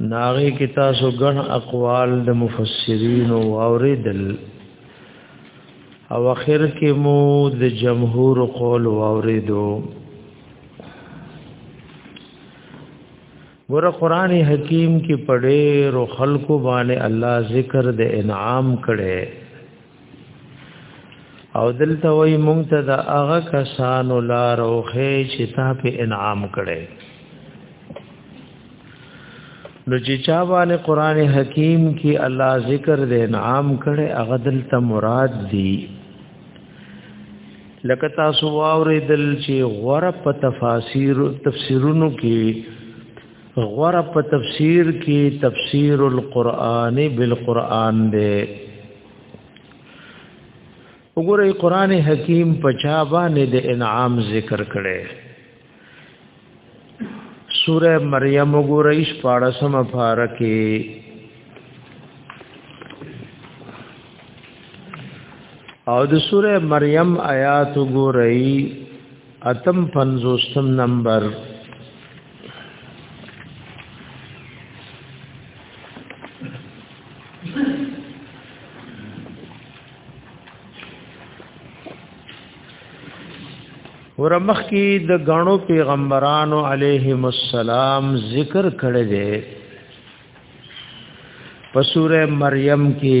ناغي کې تاسو ګڼ اقوال د مفسرین او اوریدل او اخر کې مو د جمهور قول او اوریدو ګور قران حکیم کې پڑھے رو خلقو باندې الله ذکر د انعام کړي او دلته وای مونږ ته د هغه کسانو لار او خې چې تا په انعام کړي نو چې چا باندې قران حکیم کې الله ذکر د انعام کړي هغه دلته مراد دی لکه تاسو واورې دل چې غره په تفاسیر تفسیرونو کې غور په تفسیر کې تفسیر القرآن بالقرآن دی وګورئ قرآن حکیم په چا باندې د انعام ذکر کړي سوره مریم وګورئ شپاړسم فارکه او د سوره مریم آیات وګورئ اتم 50 نمبر ورمخ کی د غنو پیغمبرانو علیهم السلام ذکر کړی دی په سوره مریم کې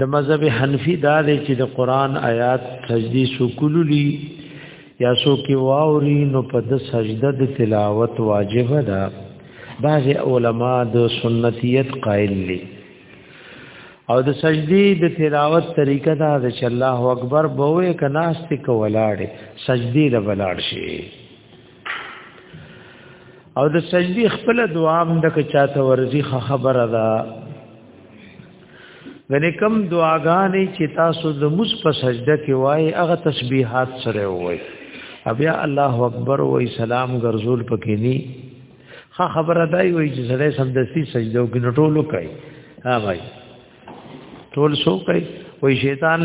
د مذهب حنفي دا دی چې د قران آیات سجدي سکوللی یا سو کې واوري نو په د سجده د تلاوت واجب ده بعض علما د سنتیت قائل دي او د سجدي د تلاوت طریقه دا ده چې الله اکبر بوې کناست کولاړي سجدي له بلاړ شي او د سجدي خپل دعا هم د چاته ورزي خبره ده غني کم دعاګانې چې تاسو د مس په سجده کې وای هغه تسبيحات سره وای بیا الله اکبر وای سلام ګرځول پکې ني خا خبره دای وای چې سره سم د سي سجده کې نټولو کوي ها بھائی ټول سو کوي وای شیطان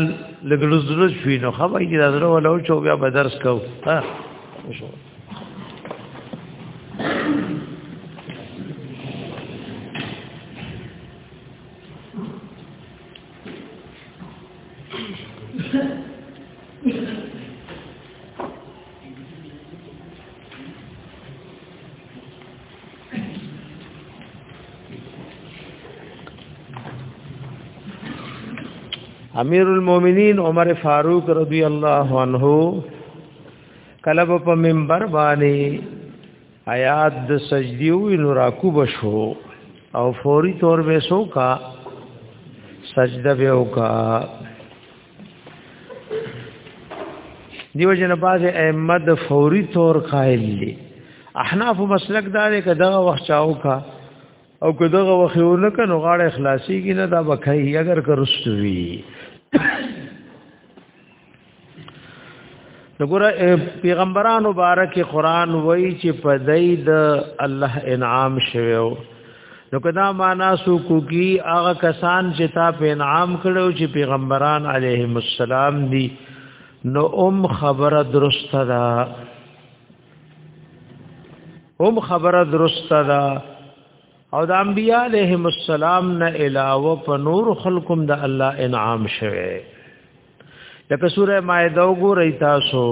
لګلوز درز شوی نو خو وای دا درو ولو چو بیا بدرس کو ها امیر المؤمنین عمر فاروق رضی الله عنه کلب په منبر باندې آیات د سجدی او نوراکو بشو او فوری طور به سوکا سجده به وکا دیو جن باز ائمه د فوري تور قائل دي احناف مسلک دا دی که دغه وخت چاو کا او که دغه وخت یو نه کنو غاړه اخلاصي کې نه دا بکای اگر کرستوي دغه پیغمبران مبارک قرآن وای چې په دای د الله انعام شوو نو کدا معنا سو کوکی هغه کسان چې تا په انعام کړو چې پیغمبران علیهم السلام دي نو ام خبره درسته ده ام خبره درسته ده او د انبیاء علیهم السلام نه علاوه په نور خلقم د الله انعام شوه لکه سوره مائده وګورئ تاسو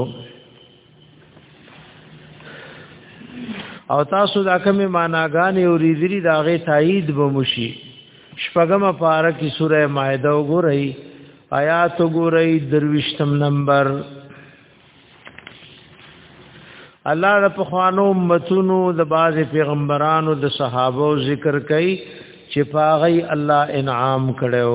او تاسو دا کومه معناګانې او ریذری دا غي تایید به مشي شپږم پارا کی سوره مائده وګورئ آیات وګورئ درویشتم نمبر الله د پخوانو امتونو د باز پیغمبرانو د صحابه ذکر کوي چې پاغي الله انعام کړو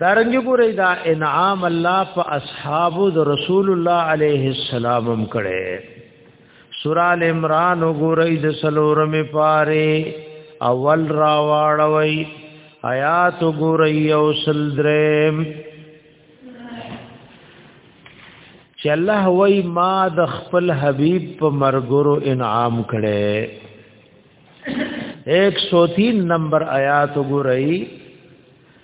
دارنګ ګورې دا انعام الله په اصحاب د رسول الله عليه السلام هم کړي سورہ ال عمران ګورې د سلورم پاره اول را واړوي آیات ګورې او سل درم چې الله وای ما د خپل حبيب په مرګرو انعام کړي 103 نمبر آیات ګورې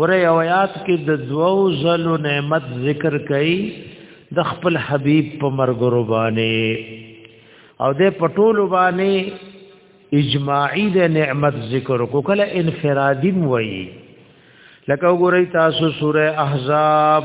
ګوره یو آیات کې د دوو زلو نعمت ذکر کړي د خپل حبیب په مرګ ربانه او د پټول باندې اجماعی د نعمت ذکر کو کله انفرادی وایي لکه وګورئ تاسو سوره احزاب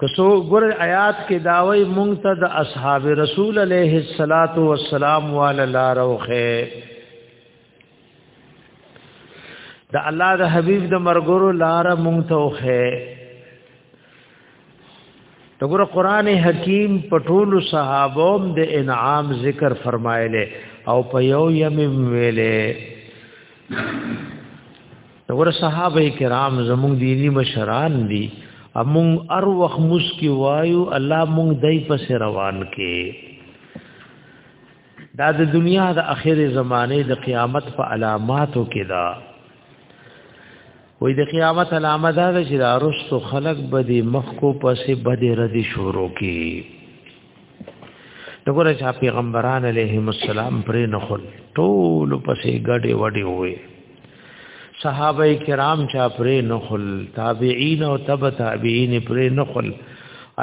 کسو ګور آیات کې داوی مونږ ته د اصحاب رسول علیه الصلاۃ والسلام وال لاروخه د الله د حبیب د مرګورو لار مونږ ته وخه دغه قران حکیم پټول صحابوم د انعام ذکر فرمایله او په یو یم ویله نور صحابه کرام زموږ دینی مشران دي امون ار وخت مسکی وایو الله مونږ دای پس روان کې دا د دنیا د اخیری زمانه د قیامت په علاماتو کې دا وې د قیامت علامه دا چې دا رستو خلق به د مخ کو پسې بده ردی شروع کی دغه چې پیغمبران علیهم السلام پرې نه خل ټول پسې ګډې وډې وې صحابه کرام چا پرې نه خل تابعین او تبع تابعین پرې نه خل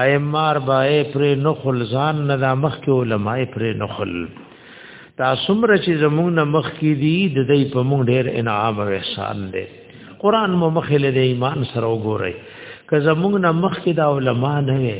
ائمار بای پرې نه خل ځان نه د مخ کې علماء پرې نه خل تاسو مر چې زمونږ نه مخ کې دي د دې په مونږ ډېر انعام او احسان دی قران مو مخې له ایمان سره وګورئ که زمونږ نه مخ کې دا علما نه وي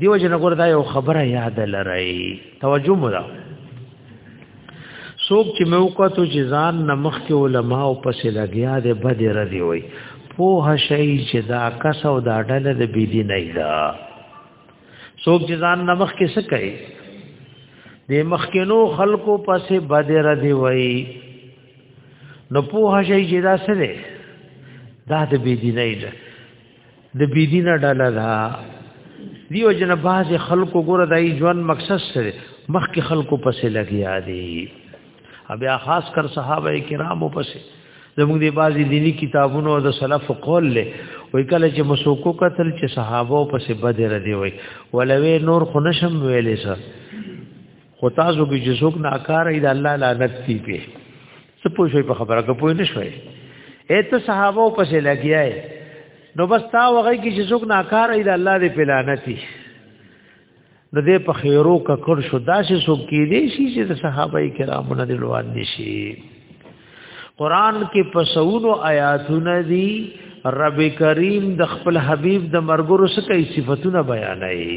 دیو جن ګور دا یو خبره یاد لرئ توجه مو دا څوک چې موقعتو جزان نمخ کې علما او پسې لګیا دې بد ردی وای پوه شي چې دا کس او دا ډله د بی دین نه دا څوک جزان نمخ کې څه کوي د مخکینو خلکو پسې بد ردی وای نو پوه شي چې دا څه دی دا د بی دین نه د بيدینه ډله دا دیو جن باز خلکو ګره دای ژوند مقصد سره مخ کې خلکو پسې لګیا دي بیا خاص کر صحابه کرامو پسې زموږ دی بازي دینی کتابونو او د سلف قول له وای کله چې مسوکو قتل چې صحابه پسې بدر دی وای ولوي نور خنشم ویلې سره خو تاسو کې چې څوک ناکار دی الله لعنت دی په څه پوه شوي په خبره کې پوه نه شوي اته صحابه پسې لګیاي نو بس تا وغه کې چې څوک ناکار دی الله دې په لعنت دی نو دې په خیرو ککړ شو داسې څوک کې دي چې د صحابه کرامو نه دلوان دي شي قران کې پسونو آیاتونه دي رب کریم د خپل حبیب د مرګرو سکه صفاتونه بیانوي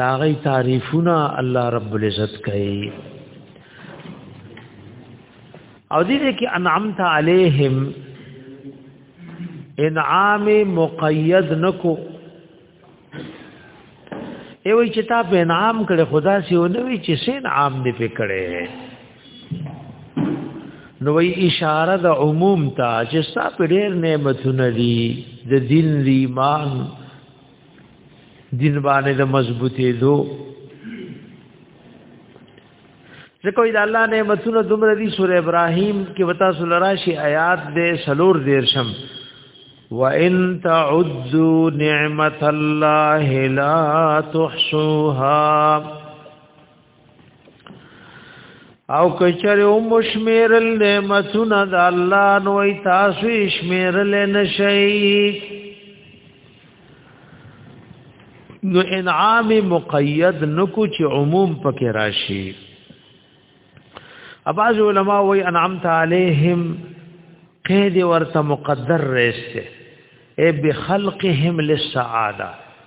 دا غي تعریفونه الله رب العزت کوي او دې کې انعمت علیهم انعام مقید نکو ای وی چې تا په انعام کړي خدا سي و نه وی چې سین عام دې په کړي نو وی اشاره د عموم ته چې ستا په ډېر نعمتونه دي د دین دی ایمان دین باندې د مضبوطې دو ځکه دا الله نعمتونه دومره دي سورې ابراهيم کې وتا سره راشي آیات دې سلور دیرشم وَإِن تَعُدُّوا نِعْمَةَ اللَّهِ لَا تُحْصُوهَا او کچره او مشمیرل نعمتونه د الله نو تاسو شمیرل نشئ نو انعام مقید نکو چې عموم پکې راشي اباز علماء وی انعمت علیہم قید ورته مقدر رسته اے بخلقهم للسعاده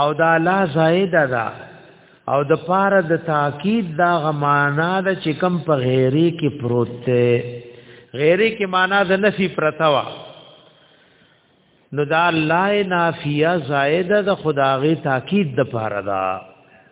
او دا لا زائد ده او د پاره د تاکید دا غمانا د چکم په غیری کې پروت دی غیری کې معنا د نفی پرتوا نو دا لا نافیه زائد د خدای تاکید د پاره ده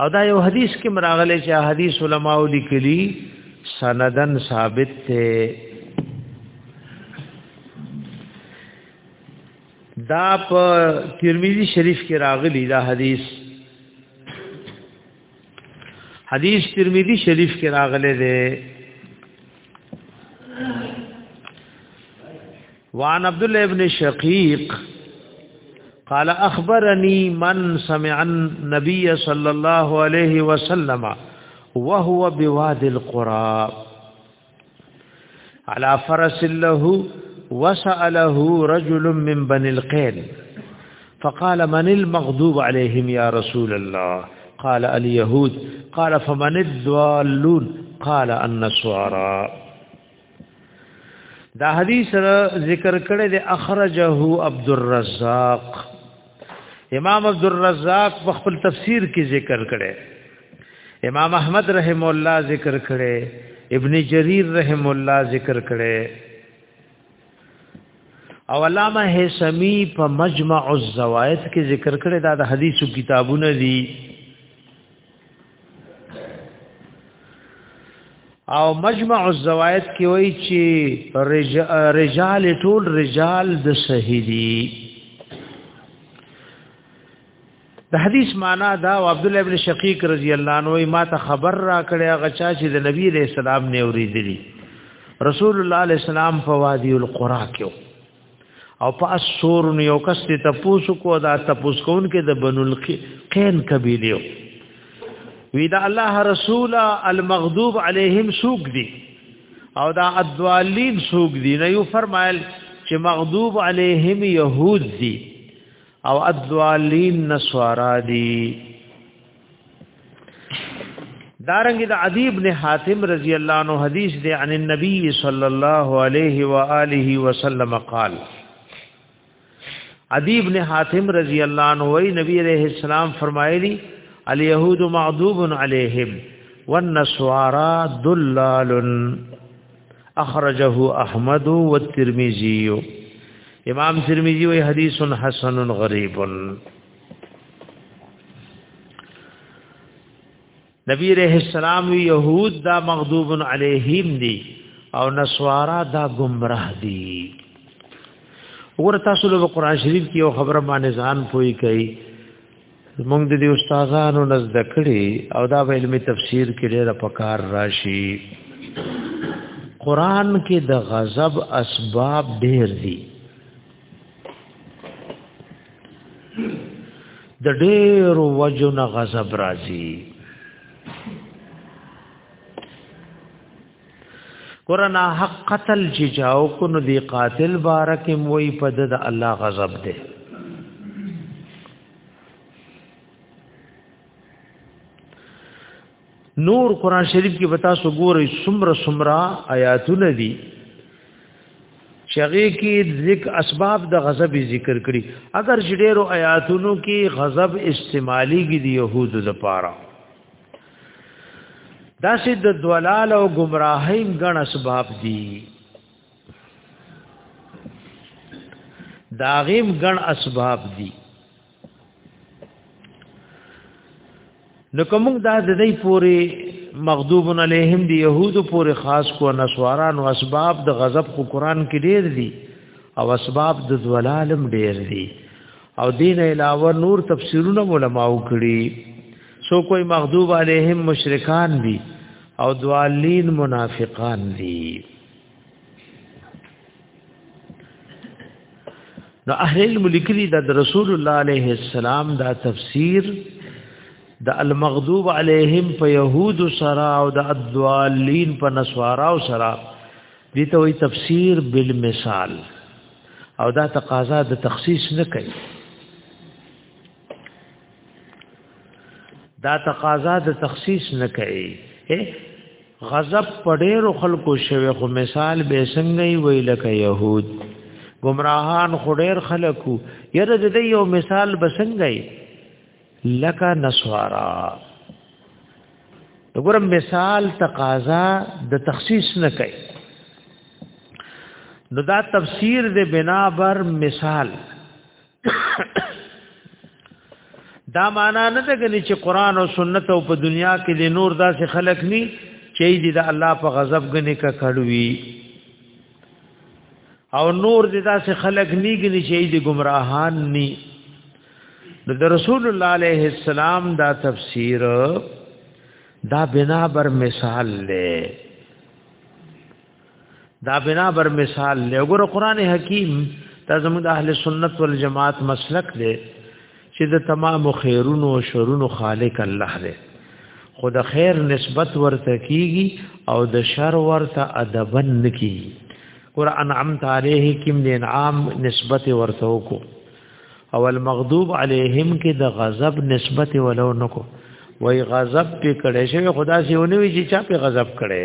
او دا یو حدیث کې مراغله چې حدیث علما لیکلي سندن ثابت ته دا په ترمذی شریف کې راغلی دا حدیث حدیث ترمذی شریف کې راغلی دی وان عبد الله ابن شقیق قال اخبرني من سمع النبي صلى الله عليه وسلم وهو بوادي القرى على فرس له وسأله رجل من بني القيل فقال من المغضوب عليهم يا رسول الله قال اليهود قال فمن الضالون قال النصارى دا حدیث ذکر کړی دی اخرجه عبد الرزاق امام عبد الرزاق په خپل تفسیر کې ذکر کړی امام احمد رحم الله ذکر کړی ابن جریر رحم الله ذکر کړی او علامه هیثمی په مجمع الزوائد کې ذکر کړی دا د حدیثو کتابونه دي او مجمع الزوائد کې وایي چې رجال ټول رجال د شهیدی د حدیث معنا دا او عبد الله ابن شقیق رضی الله عنه ما ته خبر را کړی غچا چې د نبی له سلام نه اوریدلی رسول الله علیه السلام په وادی القرا کې او په اسور نو یو کس ته تاسو کو دا تاسو کون کې د بنو القین قبیله وی دا الله رسول المغضوب علیهم سوق دی او دا ادوالین سوق دی نه یو فرمایل چې مغضوب علیهم یهود دی او ادوالین نسوارا دی دارنګ د عدی ابن حاتم رضی الله عنه حدیث دی عن النبی صلی الله علیه و آله وسلم قال عدی ابن حاتم رضی الله عنه وی نبی علیہ السلام فرمایلی الیهود مغضوب علیہم والنصارى دلال اخرجه احمد والترمذی امام ترمذی وی حدیث حسن غریب نبی رحم السلام یهود دا مغضوب علیهم دی او نسوارا دا گمراه دی ور تاسو له قران شریف کې یو خبره باندې ځان پوي کوي موږ د دې استادانو نزد کړي او دا په علمي تفسیر کې ډېر پکار راشي قران کې د غضب اسباب ډېر دي د ډېر وجن غضب راځي قرآن حق قتل چې جاو کو نو دی قاتل بارک موي په د الله غضب ده نور قران شریف کې بتا سو ګوري سمرا سمرا آیاتونه دي شغه کې ذکر اسباب د غضب ذکر کړي اگر ډېرو آیاتونو کې غضب استعمالي کې دي يهود لپاره دا چې د دلال او گمراهۍ ګڼ اسباب دي داغیم ګڼ اسباب دي نو کوم دا د دې پوری مغضوب علیهم دی يهود پوری خاص کو نسواران او اسباب د غضب کو قران کې ډېر دي او اسباب د ضلالم ډېر دي او دین علاوه نور تفسیرونه علماء کړي سو کوئی مغضوب علیهم مشرکان دي او ضالین منافقان دي نو اهل علم لیکلي د رسول الله عليه السلام دا تفسیر د المغضوب عليهم په يهود سرا او د الضالين په نسوارا او سرا دي ته وي تفسیر بالمثال او دا تقاضا د تخصیص نه کوي دا تقاضا د تخصیص نه کوي غضب په ډېرو خلکو شوی خو مثال به څنګه وي لکه يهود گمراهان خو ډېر خلکو یره د دې یو مثال به څنګه لکه نسوارا وګورم مثال تقاضا د تخصیص نه کوي نو دا تفسیر د بنا بر مثال دا معنا نه ده غني چې قران او سنت او په دنیا کې د نور داسې خلق ني چې دې د الله په غضب غني کا کړوي او نور دې داسې خلق ني غني چې دې گمراهان ني نو د رسول الله عليه السلام دا تفسیر دا بنا بر مثال له دا بنا بر مثال لګور قران حکیم دا زموږ د اهل سنت والجماعت مسلک دی چې د تمام خیرونو او شرونو خالق الله دی خو د خیر نسبت ورته کیږي او د شر ورته ادبن نکیږي قران عم تعالی کیم د انعام نسبت ورته کو او المغضوب علیهم کې د غضب نسبت ولو نکو وای غضب په کړه شوی خدا سي ونوي چې چا په غضب کړي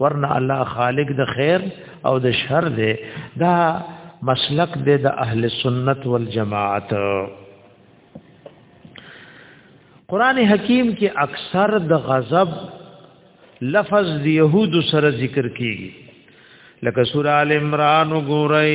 ورنه الله خالق د خیر او د شر دی دا مسلک دی د اهل سنت والجماعت قران حکیم کې اکثر د غضب لفظ د يهود سره ذکر کیږي لکه سورہ ال عمران وګورئ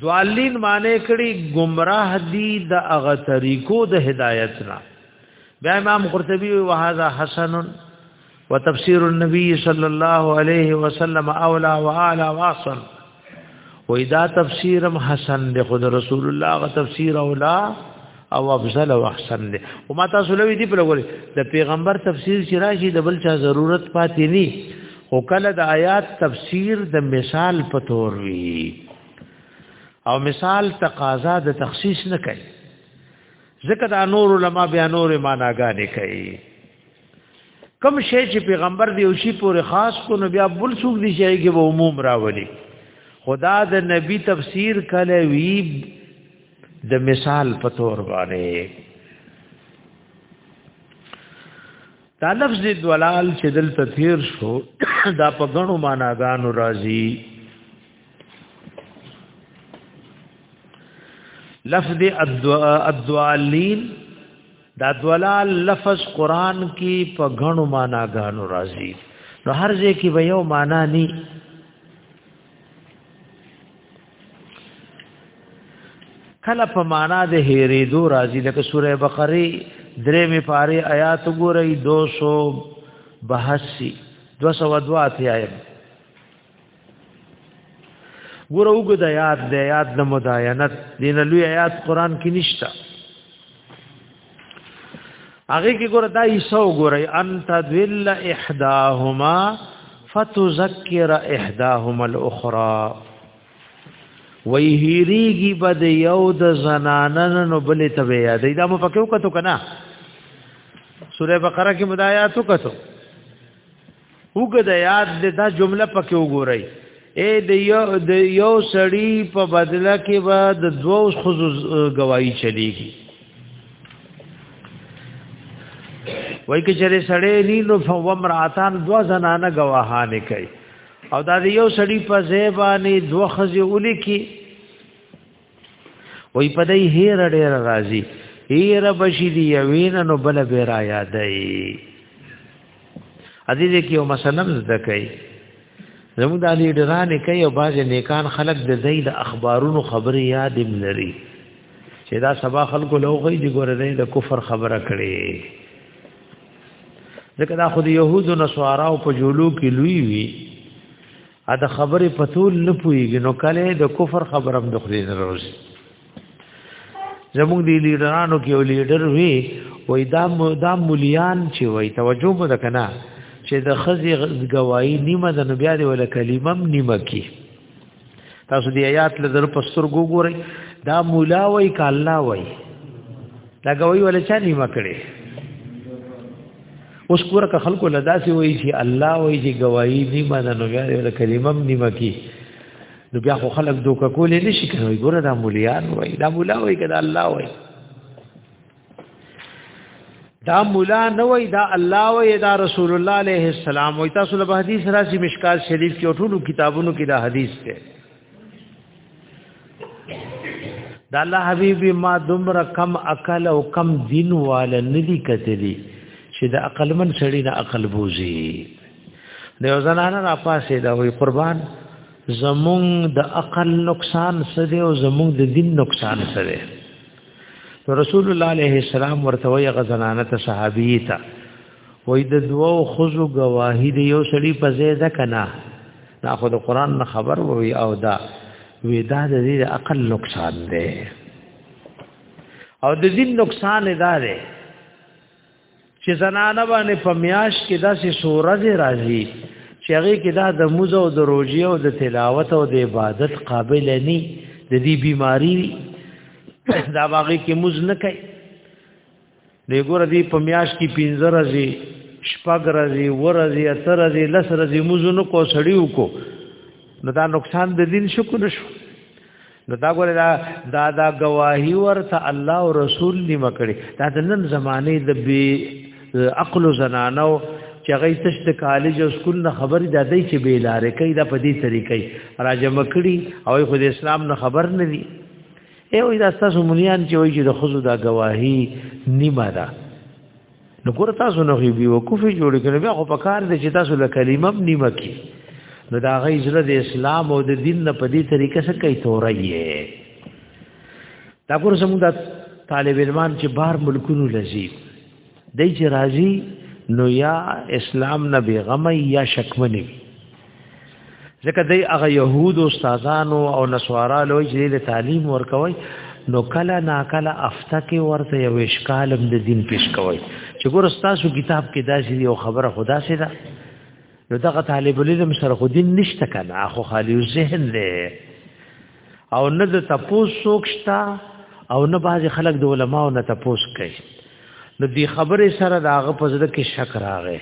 دوالین معنی کړي گمراه دي د اغه طریقو د هدایت نه بیا امام قرطبي او هاذا حسن وتفسير النبي صلى الله عليه وسلم اولى واعلى واصل و اذا تفسيرم حسن د خود رسول الله غ تفسير اولا او افضل او احسن دی او ما تاسو لوي دی په لګول د پیغمبر تفسیر چې راشي د بل چا ضرورت پاتې ني او کله د آیات تفسیر د مثال په تور وی او مثال تقاضا د تخصیص نه کوي ځکه دا نور علما بیا نور معناګانې کوي کم شی چې پیغمبر دی او شی پورې خاص کو نو بیا بل څوک دی شي کې به عموم راولي خدا د نبی تفسیر کله وی د مثال په تور باندې دا لفظ دلال چې دل تثیر شو دا په غنو معناګانو راځي لفظ الدوالین دا دلال لفظ قران کې په غنو معناګانو راځي نو هر ځای کې به یو معنا نه کله په معنا د هېرې دو راځي لکه سوره بقره درې می پاره آیات ګورئ 282 202 آیات ګور وګ د یاد د یاد د مداینت دین لوی آیات قران کې نشتا هغه کې ګوره دا عیسی وګورئ انت ذل احداهما فتذكر احداهما الاخرى وی هیریږي بد یو د زنانن نو بلې ته یادې دا مو پکې وکړو کنه سوره بقره کې مدایاتو کتو وګد یاد دې دا جمله پکې وګورئ اے د یو د یو سړی په بدله کې به د دوو خزو گواہی چلیږي وای کې چېرې سړی نی نو فومراتان دوا زنانه گواهانه کوي او دا د یو سړی په زیبانی دوه خزې ولي کې وای په دې هیر ډیر راضی هیر بشی دی یوین نو بل به را یادای عزیز کې یو مسله زده کوي زموږ د لیډران کوي او باز نیکان خلق د زید اخبارونو خبري یاد لري چې دا سبا خلکو لوغي دی ګور دی د کفر خبره کړي ځکه دا خو د يهودو نصارا او په جولو کې لوی وي ا د خبرې پتول نه پويږي نو کله د کفر خبرم د خلی نه راوځي زموږ دی لیډرانو کې یو لیډر وی وای دا دا مليان چې وای توجه مو کنه چې د خزي گواہی نیمه د نبي دی ولا کلمم نیمه کی تاسو دی آیات له در په سترګو ګورئ دا مولا وای ک الله وای دا گواہی ولا چا نیمه کړي اوس کور کا خلکو لدا سی وای چې الله وای چې گواہی دی باندې نو بیا ول کلمم نیمه کی نو بیا خو خلک دوک کولې نشي کوي ګوره دا مولیان وای دا مولا وای کدا الله وای دا مولا نه وای دا الله وای دا رسول الله علیه السلام وای تاسو له حدیث راشي مشکات شریف کې ټولو کتابونو کې دا حدیث ته دا الله حبيب ما دمر کم عقل او کم دین وال ندی کتلی چې د عقل من سړی نه عقل بوزي د یو زنانه را پاسې دا وی قربان زمون د عقل نقصان سره او زمون د دین نقصان سره رسول الله عليه السلام ورته وی غزنانه ته صحابي ته وای د دوو خزو گواهی دی یو سړی په ځای ده کنه دا خو د قران نه خبر وای او دا وی دا د دې عقل نقصان دی او د دې نقصان دا دی چې زنانه باندې په میاش کې داسې سورز راځي چې هغه کې دا د موزه او د روزي او د تلاوت او د عبادت قابل نه د دې بیماری دا باغې کې موز نه کوي دی ګور دی په میاش کې پینځه ورځې شپږ ورځې ورځې اتر ورځې لس ورځې موزونو کو سړیو کو نو دا نقصان د دین شو کو نشو نو دا ګور دا دا دا گواہی ورته الله او رسول نیمه کړي دا د نن زمانه د بی عقل زنانو چې غي تش د کالج او سکول نه خبرې د دې چې به لارې کوي دا په دې طریقې راجم کړي او خو د اسلام نه خبر نه دي ای وای دا تاسو مليان چې وای چې د خزو دا گواهی نیمه ده نو ګور تاسو نو بي وقوفي جوړ کړي بیا خو په کار دي چې تاسو له کلمه نیمه کی نو دا غي زړه د اسلام او د دین نه په دې طریقه سره کوي تورې دا ګور زموږ د طالب علمان چې بار ملکونو لذیذ دای چې راځي نو یا اسلام نه بیغم یا شکمنی ځکه دای هغه يهود او استادانو او نسوارا لوی چې له تعلیم ورکوي نو کله نا کله افته کې ورته یو اشکال د دین پیش کوي چې ګور تاسو کتاب کې دا چې یو خبره خدا سي ده نو دغه طالب العلم سره خو دین نشته کنه اخو خالی ذهن دی او نه د تپوس سوکشتا او نه باز خلک د علماو نه تپوس کوي نو دی خبره سره داغه پزړه کې شک راغې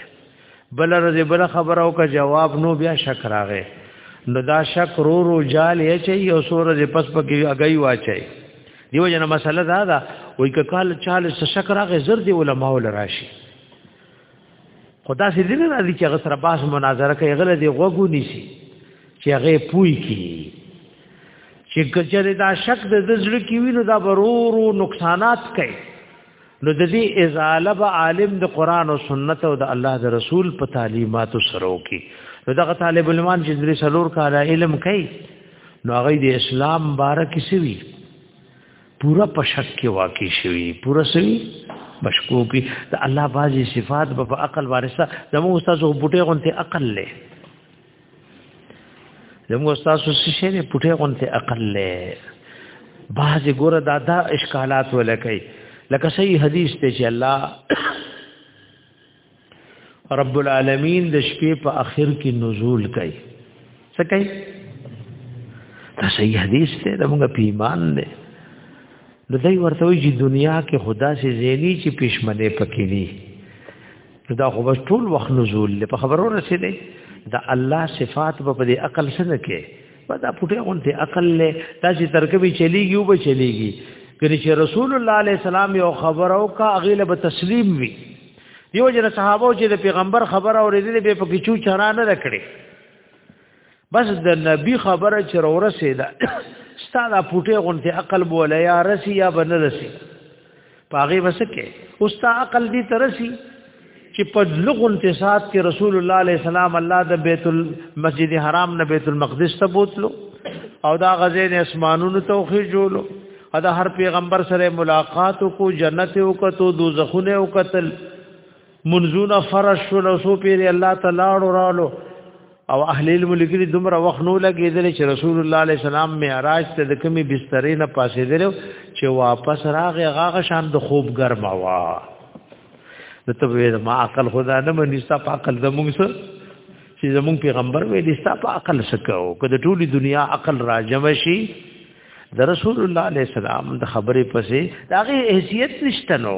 بل رزه بل خبره او کا جواب نو بیا شک راغې نو دا شک رو رو جال یې چې یو سور دې پس پکې اگئی واچي دیو جن مسله دا دا وای ک کال چاله شک راغې زر دی علماو لراشي خدا سي دې نه راځي چې هغه سره باس مناظره کوي غل دې غوګو نشي چې هغه پوي کی چې ګجره دا شک د زړه کې وینو دا برورو نقصانات کوي نو د دې ازاله به عالم د قران او سنت او د الله د رسول په تعلیماتو سره وکي نو دغه طالب علمان چې درې سلور کاله علم کوي نو هغه د اسلام باره کې سوي پورا په شک کې واقع شوی پورا سوي بشکو کې د الله بازي صفات په عقل وارثه زمو استاد او بوټي غونته عقل له زمو استاد سو شي نه بوټي غونته عقل له باز ګوره دا دا اشکالات ولکې لکه صحیح حدیث ته چې الله رب العالمین د شپې په اخر کې نزول کوي څه کوي دا صحیح حدیث دی دا موږ په ایمان دی نو دوی ورته وی چې دنیا کې خدا سي زینی چې پښمنه پکې دي دا خو بس ټول وخت نزول له په خبرو رسیدي دا الله صفات په دې عقل سره کې په دا پټه غونته عقل له تاسو ترکبي چلیږي او به چلیږي کله چې رسول الله عليه السلام یو خبرو کا اغیله به تسلیم وي دیو جن صحابه چې د پیغمبر خبره اورېدلې به پکې چو چرا نه کړې بس د نبی خبره چې ورسې ده ستاده پټه غونته عقل بوله یا رسی یا بن رسی پاغه وسکه اوس تا عقل دې ترسی چې په لغونته سات کې رسول الله علیه السلام الله د بیت المسجد حرام نه بیت المقدس ته بوتلو او دا غزه نه اسمانونو توخی جوړو ادا هر پیغمبر سره ملاقات کو جنت او کتو دوزخونه او قتل منزونه فرش شول او سو پیر الله تعالی ورالو او اهل الملک دې دومره وخت نو لګیدل چې رسول الله علیه السلام معراج ته د کمی بسترې نه پاسې درو چې واپس راغی هغه شان د خوب ګرما وا د تبویر ما عقل خدا نه مني ستا په عقل زموږ سره چې زموږ پیغمبر وې دې ستا په عقل سکو کله ټولي دنیا عقل راجم شي د رسول الله علیه السلام د خبرې پسې داغه حیثیت نشته نو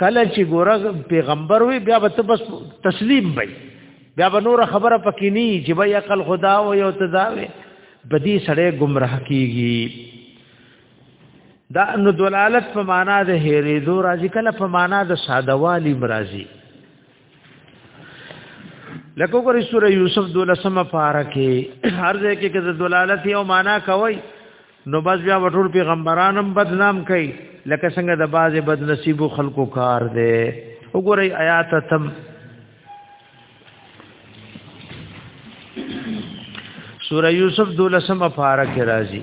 کله چې ګوره پیغمبر وي بیا به ته بس تسلیم وي بیا به نور خبره پکې نه چې بیا عقل خدا او یو تداوي بدی سړی گمراه کیږي دا نو دلالت په معنا د هېرې دو راځي کله په معنا د سادهوالي مرাজি لکه ګورې سوره یوسف دولسمه پاره کې هر ځای کې د دلالت یو معنا کوي نو بس بیا وټول پیغمبرانم بدنام کوي لکه څنګه د باز بد نصیب خلکو کار دی وګورئ آیات تم سوره یوسف دولسمه پاره کې راځي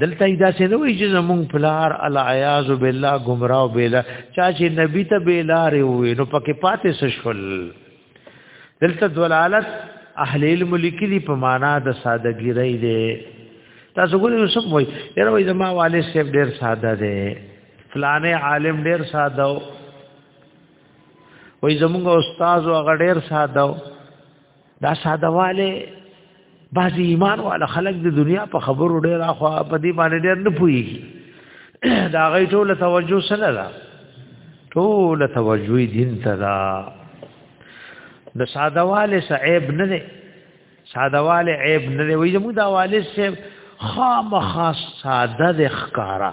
دلته دا څه نه وی چې زمون پلار العیاذ بالله گمراه او بیلا چا چې نبی ته بیلا وي نو پکې پاتې سشل دلته دلالت اهل علم لیکلي په معنا د سادهګیرۍ دی تاسو ګورئ نو سم وای یره وای زما والد صاحب ډیر ساده دی فلانه عالم ډیر ساده وای زمونږ استاد او غډیر ساده دا ساده والے بعضی ایمان والا خلک د دنیا په خبرو ډیر اخوا په دې باندې ډیر نه پوهیږي دا غي ټول توجه سره ده ټول توجه دین ته ده د ساده والے صعيب نه نه ساده والے عیب نه دی وایي موږ دا والد صاحب خامخا ساده د ښکارا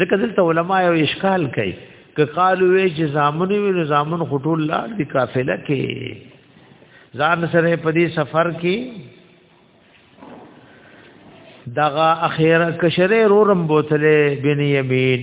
ځکه دلته علما یو اشکال کوي که قالو وی چې زامن وی نو زامن خټول لار دی قافله کې ځان سره په دې سفر کې دغه اخیره کشره رورم بوتله بن یمین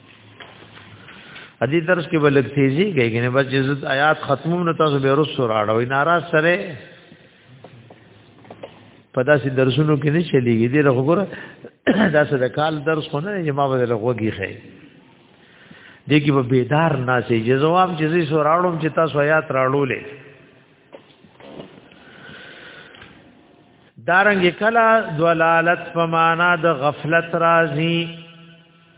ادي درس کې بلک تیزی کوي نه بس عزت آیات ختموم نه تاسو به رسو راړوي ناراض سره په داسې درسونو کې نه چلیږي دې له وګوره داسې د کال درس خو نه چې ما به له وګي خې دې کې به بیدار ناسې جواب چې زی سو راړوم چې تاسو آیات راړولې دارنګ کلا دلالت په معنا د غفلت راځي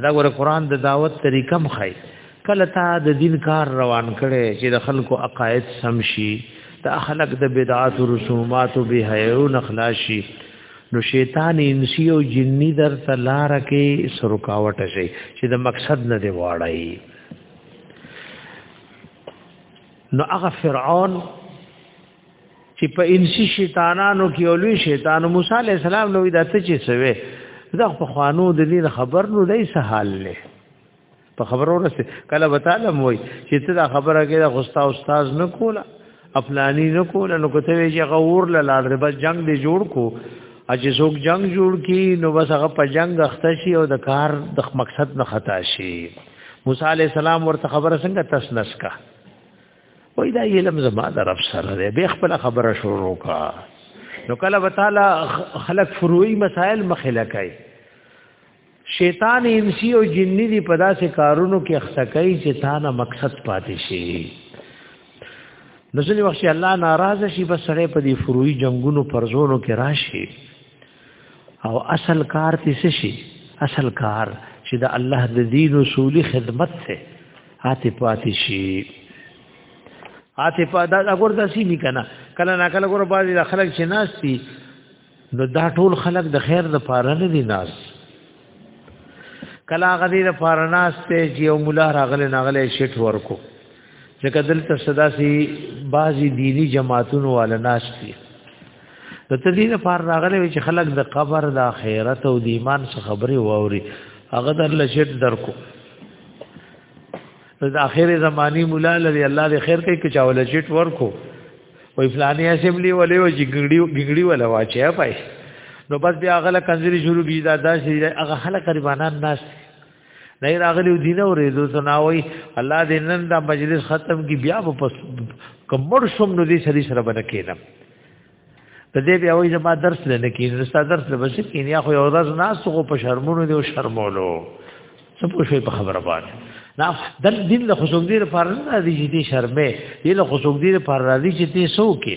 ادا ګوره قران د دعوت طریقه مخای کله تا د دین کار روان کړي چې د خلکو عقاید سم شي د اخلاق د بدعات او رسومات او بهایو نخلاشي نو شیطان انسی او جنی در تلار کې سرکاوټ شي چې د مقصد نه دی واړای نو هغه فرعون چې په انسی شیطانانو کې اولوی شیطان موسی علی السلام نو دا څه چې سوي زه په خوانو د دې خبر نو دای څه حال لې په خبرو رسې کله وتعالم وای چې ته دا خبره کې دا غوستا استاد نه کولا خپلانی نه کولا نو کوته وی چې غور لاړ دې بس جنگ دې جوړ کو اجه څوک جنگ جوړ کی نو بس هغه په جنگ اخته شي او د کار د مقصد نه خطا شي موسی علی السلام ورته خبره څنګه تسنس کا وای دا علم زما د رب سره دی به خپل خبره شروع کا نو کله وتعالى خلق فروعي مسائل مخله کوي شیطان انسی او جنی دی په داسې کارونو کې اختکای چې تا نه مقصد پاتې شي نو ځینې وخت الله ناراضه شي بس سره په دې فروعي جنگونو پرزونو کې راشي او اصل کار تی شي اصل کار چې د الله د دین اصولي خدمت ته آتی پاتی شي آتی پا دا اگر دا سی نی کنه کله نا کله ګور بازي د خلک چې ناس دي نو دا ټول خلک د خیر د پاره نه دي ناس کله غدي د پاره ناس ته چې یو مولا راغله ناغله شټ ورکو ځکه دلته صدا سي بعضي دینی جماعتونو والا ناس دي د تدین فار راغلي چې خلک د قبر د آخرت او د ایمان څخه خبري ووري هغه در لشت درکو د اخر زمانی مولا لري الله دې خیر کوي چې چاول شټ ورکو وې فلاني اسمبلی ولې و چې ګړډي ګړډي ولا واچیا پای نو بس بیا غل کنځري شروع کی دا داسې هغه خلک قربانان ناس نه راغلی دینه او ریزو سناوي الله دې نن دا مجلس ختم کی بیا په پس کمر شوم نو دې سری سره بنه کینم ته دې بیا وایي زما درس نه کین رستا درس نه بس کین یا خو یو ورځ ناس خو په شرمونو دی او شرمولو څه پوه شوي په خبره باندې نه د دین له خصوص دې لپاره نه دی چې دې شرمې دې له خصوص دې لپاره راځي چې دې سو کې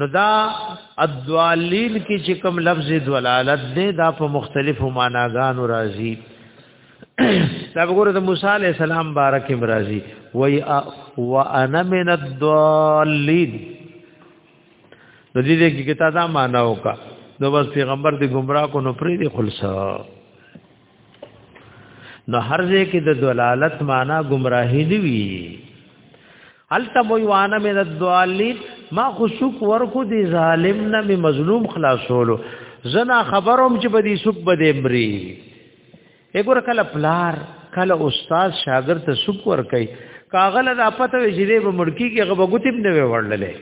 نو دا الضالین کې چې کوم لفظ دلالت دی دا په مختلفو معناګانو راځي دا وګوره د موسی علی السلام بارک مرাজি وای وانا من الضالین نو دې دې کې کته دا معنی وکا نو بس پیغمبر دې گمراه کو نو پری دې خلصا نو هر ځای کې د دلالت معنا گمراهی دی وی الته وی وانه من الضالین ما خوشک ورکو دی ظالم نه می مظلوم خلاصولو زنا خبروم چې بدی سوق بده امری وګور کله پلار کله استاد شاګرد ته سوق ور کوي کاغل د اپته وی چې دی به مړکی کې غبغوتیم نه وړللې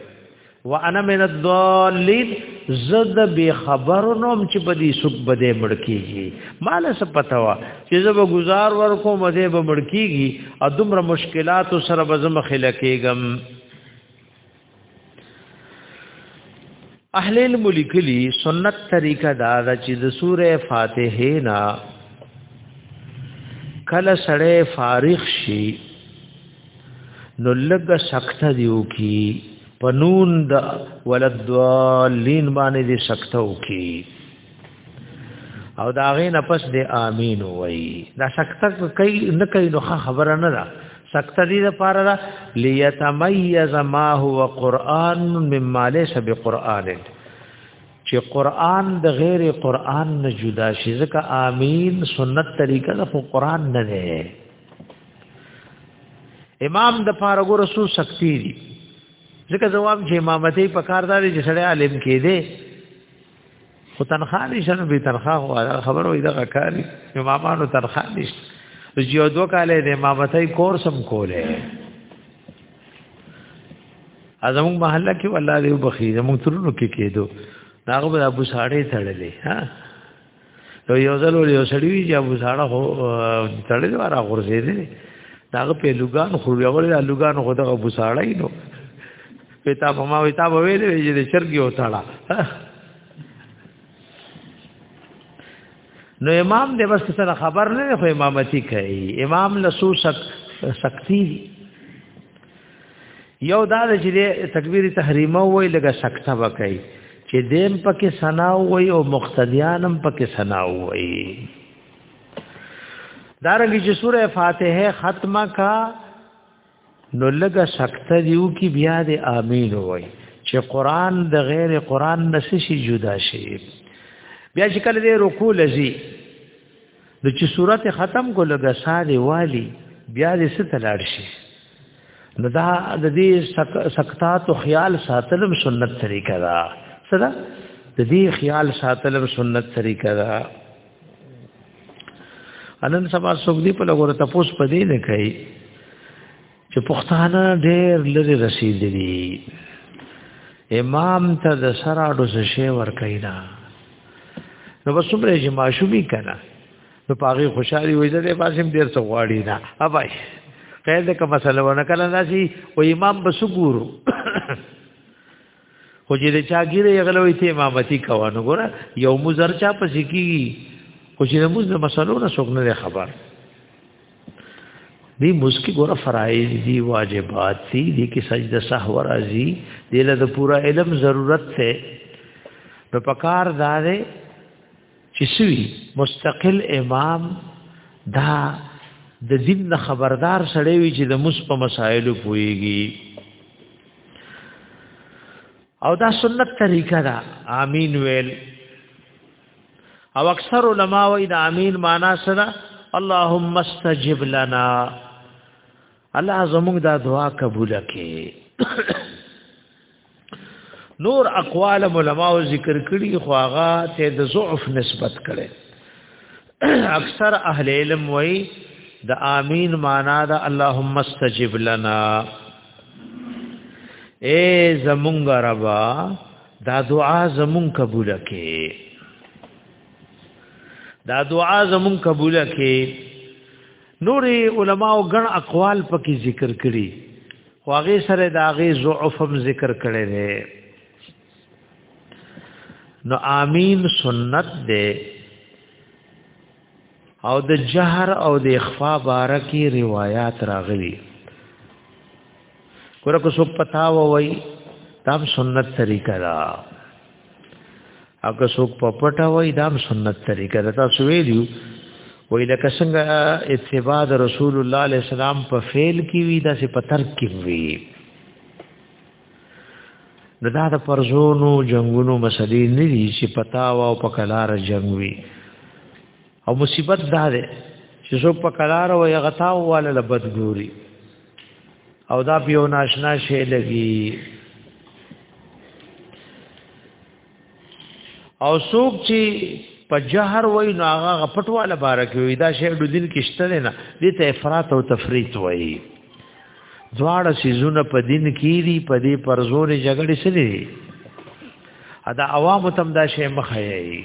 وانا من الضالين زد به خبر نوم چې په دې سوق بده مړکیږي مال څه پتا وا چې زب گزار ورکو مده به مړکیږي ا دومره مشکلات سره به زم خلکېګم اهل الملکلی سنت طریقه دا دا چې د سوره فاتحه نا کله سړی فارغ شي نو لګه سکته دیو کی پنون د ولدوالین باندې دې سکته وکي او دا غې نه پس دې امين وای دا سکته کوي نه کوي نو خبره نه ده سکته دې لپاره ده ليتميز ما هو قران مما ليس بقران چې قران د غیر قران نه جدا شي ځکه امين سنت طریقه د قران نه ده امام د پاره ګور سو سختی دي ځکه جواب چې امامتي په کارداري چې سړی عالم کې دی خو تنخواه نشته نو به تنخواه خو خبر وي دغه کاری امامانو تنخواه نشته چې یو دوه کاله د امامتۍ کورس هم کوله ازمون محله کې والله دې وبخي زمون ترونو کې کېدو داغه به ابو ساړې تړلې ها نو یو ځل ور یو سړی وی چې ابو زاړه هو تړل ورا غورځېدل داغه په لوګان خو یو ور لوګان خو دغه ابو زاړه نو پتا په ما وی تا به ویلې چې د چرګي وتاړه نو امام دې بس سره خبر نه خو امامتي کوي امام لسو سک سکتی یو دا چې تکبیر تحریمه وای لګه سکته وکای چې دیم پکې سنا وای او مقتدیانم پکې سنا وای دارنګه چې سوره فاتحه ختمه کا نو لګه سکته دیو کی بیا د امین وای چې قران د غیر قران نسشي جدا شي بیا چې کله دې رکوع لذي د چې صورت ختم کو لګه ساده والی بیا دې ستلاړ شي نو دا د دې سکتات او خیال ساتلم سنت طریقه دا سره د دې خیال ساتلم سنت طریقه دا انن سبا سوګ دی په لګور تپوس پدې نه کوي چې پښتانه ډېر لري رسیدلی امام ته د سراډو څه شی ور کوي دا نو بس څومره چې ماشومی کنا نو پاغي خوشحالي وې ده پاسم ډېر څه غواړي دا اوبای قید کوم مسله ونه کله داسي و امام بس ګورو خو چې د چاګیرې غلوې ته امامتي کوه نو ګوره یو مزر چا پسې کیږي خو چې د موږ د مسلو نه څوک نه خبر دی مسکی ګوره فرایض دی واجبات دی دی کې سجده سهو راځي دله د پورا علم ضرورت ته نو پکار دارې چې سوي مستقل امام دا د دین نه خبردار سړی وي چې د مس په مسائلو پويږي او دا سنت طریقه ده امین ویل او اکثر علما وایي د امین معنا سره اللهم استجب لنا الله زموږ دا دعا قبول کړي نور اقوال علماء ذکر کړي خو هغه ته د ضعف نسبت کړي اکثر اهل علم وای د امین معنا د اللهم استجب لنا اے زمونږ ربا دا دعا زمون قبول کړي دا دعا زمون قبول کړي نور علماء غن اقوال پکې ذکر کړي خو هغه سره د هغه ضعف هم ذکر کړي دي نو امین سنت ده او د جهر او د اخفا بارکی روایت راغلي ګوره کو سو پتا وای تام سنت طریقه دا اګه څوک په پټه وای دا سنت طریقه ده تاسو ویلو وای لکه څنګه اتباع رسول الله علیه السلام په فعل کې وی دا سه په ترک کې وی د دا د پرزونو جنگونو مسلې نه دي چې پتا او په کلار جنگ وی او مصیبت دا ده چې زه په قرار او یغتا واله لبد ګوري او دا پیو ناشنا شي لګي او څوک چې په جهر وای نو هغه غپټواله بارک وي دا شی د دین کې شته نه دې ته افراط او تفریط وایي دواړه سيزونه په دین کې دي په دې پرزورې جګړې سره دي ادا عوام تم دا شی مخه یې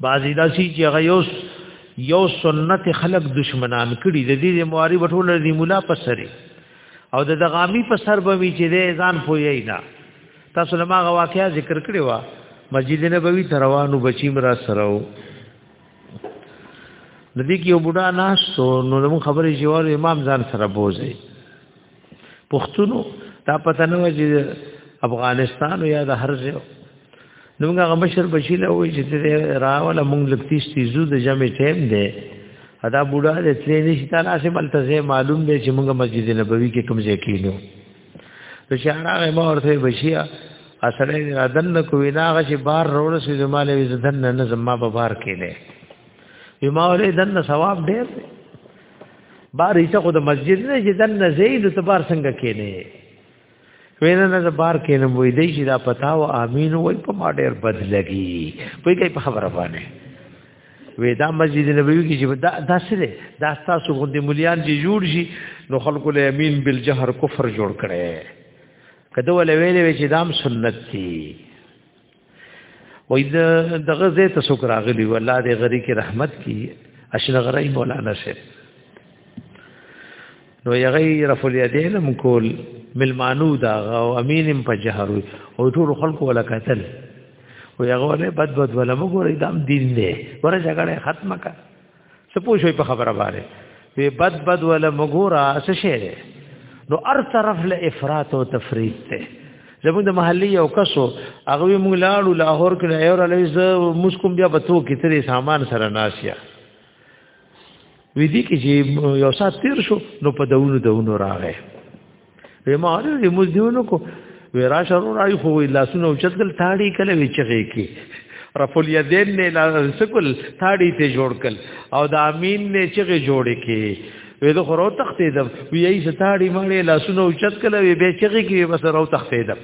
بعضی دا سی چې غیوس یو سنت خلق دشمنان کړي د دې مواری بټول دی مولا په سره او د دغامی په سر به وی چې د ځان پوی نه تاسو لما واقعیا ذکر کړی و مسجد نبوی تروانو بچیم را سره د دې کې یو بډا ناس نو نو خبرې جوار امام ځان سره بوزي پښتونو دا پته نه و چې افغانستان یا د هر ځای نو موږ هغه مشر بشیر وای چې راول موږ لکتیش تیزو د جمع ټیم دی ادا بوډا د تلې نشي تعالی سه ملتزه معلوم دی چې موږ مسجد نبوي کې کوم ځای کینو نو چې هغه ما ورته بشیا اصله را دن کو وینا غش بار رول سې زماله وي دن نه زما په بار کې نه یما ولې دن ثواب ډېر بار ایسه خو د مسجد نه چې دن نه زید ته بار څنګه کینې وینا نه بار کینم وې دی چې دا پتا و امین وای په ما ډیر بد لګي په کې په خبره باندې وې دا مسجد نبوي کې چې دا دا سره دا تاسو غوندې مليان چې جوړ شي نو خلکو له امین بالجهر کفر جوړ کړي کده ولې ویلې چې دام سنت دي وای د دغه زه ته سو راغلی و الله دې غری کې رحمت کی اشن غری مولانا شه نو یغی رفع الیدین مکول ملمانو دا او امینم په جهر او ټول خلق ولا قتل او یغه له بد بد ولا مګورې دام دین دې ورځه غړې ختمه کا څه پوښوي په خبره باندې وی بد بد ولا مغورا څه شي نو ار طرف له افراط او تفریط ته زموږ د محلي یو کسو هغه موږ لاړو لاهور کې نه اور علی ز مسکم بیا بتو کې ترې سامان سره ناشیا وی دي کې چې یو سات تیر شو نو په دونو دونو راغی ریماره دې مزدیونو کو ورا شرو راي خو لاسونه اوچت کل تاړي کله وچغه کی رفل یدین نه لاسکل تاړي ته جوړ کل او د امین نه چغه جوړ کی وې د خورو تختې دم وی یې ستاړي مړې لاسونه اوچت کله وی به چغه کی بس راو تختې دم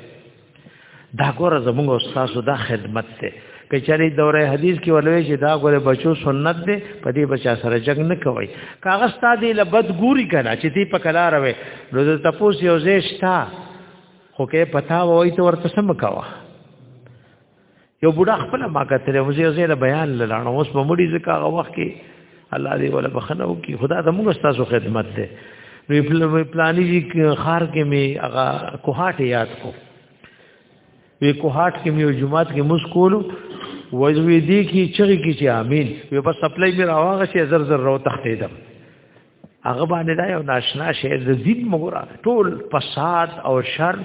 دا ګوره زموږ استاد دا خدمت ته کچاري دوره حدیث کې ولوي چې دا ګوره بچو سنت دی په دې بچا سره جنگ نه کوي کاغذ تا دې لبد ګوري کنه چې دې په کلا روي نو د تپوس یو زیشتا خو کې پتا وای ته ورته سم کاوه یو بوډا خپل ما کتل او زه زه بیان لړانو اوس په مړي ځکه هغه وخت کې الله دې ولا بخنه وکي خدا ته موږ ستاسو خدمت ته وی پلانی جی خار کې می هغه کوهاټ یاد کو وی کوهاټ کې می جمعات کې مسکول وځوی دی کی چغی کی چې امين وی بس خپل می راواغه شي زر زر رو تختیدم هغه باندې دا یو ناشنا شی د زید مګورا ټول فساد او شر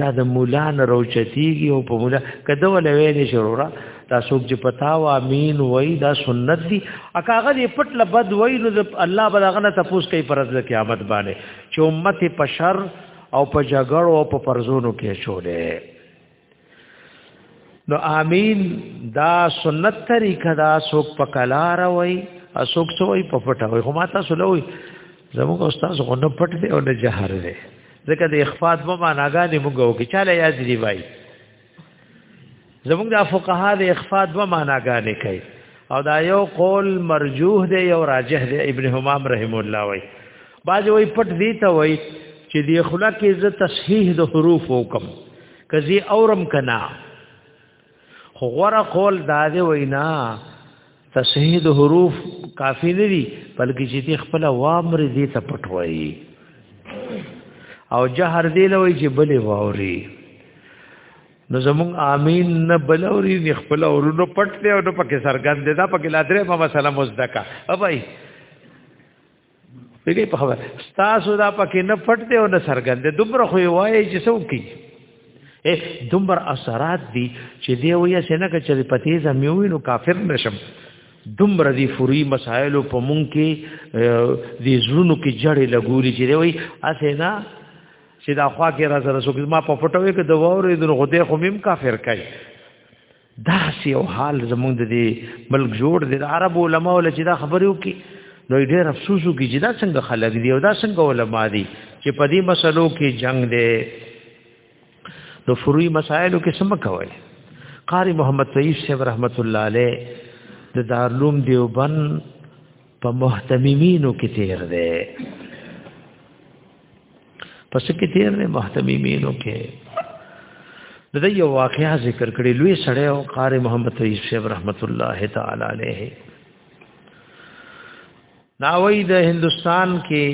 دا د مولا نه روچتیږي او په مولا کده ولې وې نه شرورا دا څوک چې پتا و امین وای دا سنت دی اکاغه دې پټ لبد وای نو الله بلغه نه تاسو کوي پرز قیامت باندې چې امت په شر او په جګړو او په پرزونو کې شولې نو امین دا سنت طریقه دا سوک په کلار وای اسوک سوې په پټه وای خو ما تاسو له وای زموږ استاد غو نه پټ دی او نه جهر دی ځکه د اخفاض په معناګانې موږ او کې چاله یاد دی وای زموږ د فقها د اخفاض په معناګانې کوي او دا یو قول مرجوح دی یو راجح دی ابن حمام رحم الله وای باج وای پټ دی ته وای چې دی خلا کې ز تصحیح د حروف وکم کزي اورم کنا خو غره قول دا دی وینا تصحیح د حروف کافی نه دی بلکې چې دی خپل وامر دی ته پټ وای او جهر دی لوي چې بلې واوري نو زمون امین نه بلوري نه خپل اورونو پټ دی او نو پکې سرګند دی دا پکې لا درې په مسله مزدکا ابای دې په خبره تاسو دا پکې نه پټ دی او نه سرګند دومره خو وایي چې څوک کی اے دومره اثرات دي چې دی وایي چې نه کچې په تیزه میوي نو کافر نشم دومره دي فوري مسائل په مونږ کې دې زړونو کې جړې لګولي چې دی وایي اسه نه چې دا خوا کې را سره سوګ ما په پټوي کې د وورې د غدې خو مم کافر کوي دا سی او حال زمونږ د دې ملک جوړ دي د عرب علماء ول چې دا خبرې وکي نو ډېر افسوس وکي چې دا څنګه خلک دي او دا څنګه علما دي چې په دې مسلو کې جنگ دی نو فروي مسائلو کې سم کوي قاری محمد طیب صاحب رحمت الله علیه د دارلوم دیوبند په محتممینو کې تیر دی پس کې تیر نه محتمیمینو کې د یو واقعیا ذکر کړي لوی سړی او قاری محمد رئیس صاحب رحمت الله تعالی علیه ناوی د هندستان کې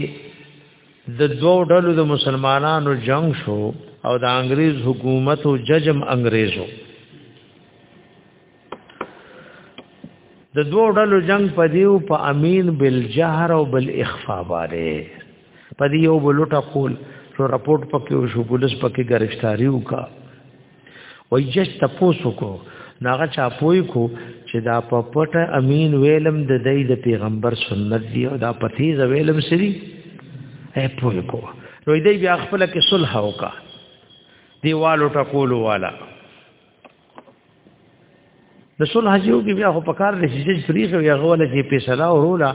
د دوو ډلو د مسلمانانو جنگ شو او د انګریز حکومت او ججم انګریزو د دوه ډلو جنگ په دیو په امین بل جهر او بل اخفا باندې په دیو بلټه خول نو رپورت پکې شو پولیس پکې گرفتاری وکا وای جس تاسو کو ناغه چا پوي کو چې دا په پټه امین ویلم د دې د پیغمبر سنت دی او دا په تیز ویلم سری اے پوي کو نو دې بیا خپل کې صلح وکا دیوالو ټکولو والا د صلح حجیو کې بیا خو په کار لري چې فریق وي هغه ولا چې فیصله ورولا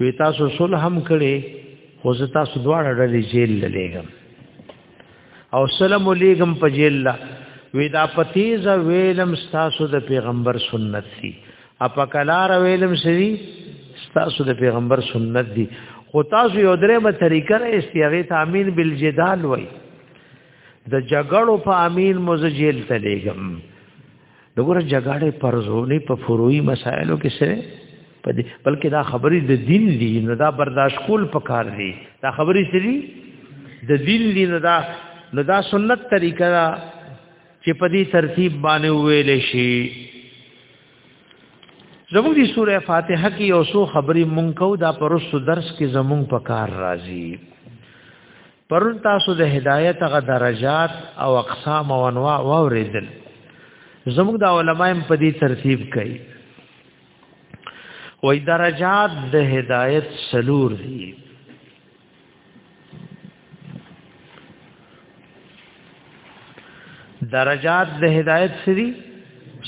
وی تاسو صلح هم کړي خو زه تاسو دواړه ډلې جیل لګم او سلام علیکم په جیل لا وی دا پتیز ویلم تاسو د پیغمبر سنت دی اپا کلار ویلم سری تاسو د پیغمبر سنت دی خو تاسو یو درې به طریقه را استیغه تامین بالجدال وای د جګړو په امیر مو زه جیل ته لېږم دغه جګړه پرځونی په فروعي مسایلو کې سره په دې بلکې دا خبرې د دین دی نو دا برداشت کول پکار دی دا خبرې سری د دین دی نو دا نو دا سنت طریقه دا چې په دې ترتیب باندې ویل شي زموږ د سوره فاتحه کې یو څو خبرې مونږ کو دا پرستو درس کې زموږ پکار راځي پرون تاسو د هدایت غ درجات او اقسام او انواع واوریدل زموږ د علمایم په دې ترتیب کوي وای درجات د هدایت سلور دي درجات د هدایت سری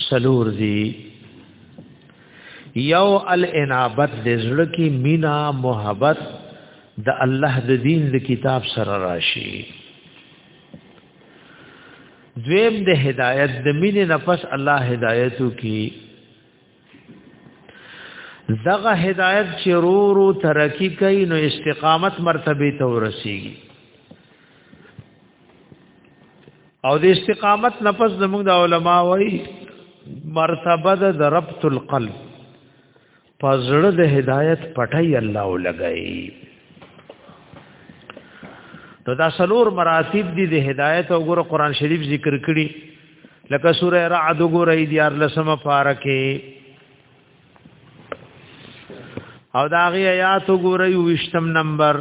سلور دي یو الانابت د زړه کی مینا محبت د الله د دین د کتاب سره راشي دویم د هدایت د مینې نفس الله هدایتو کی دغه هدایت چې رورو ترقی کوي نو استقامت مرتبه ته ورسیږي او د استقامت نفس زموږ د علما وایي مرتبه د ربط القلب پزړه د هدایت پټي الله ولګي نو دا سلور مراتب دي د هدایت او ګور قران شریف ذکر کړي لکه سوره رعد ګور ای دیار لسمه پارکه او دا غي آیات ګور ای وشتم نمبر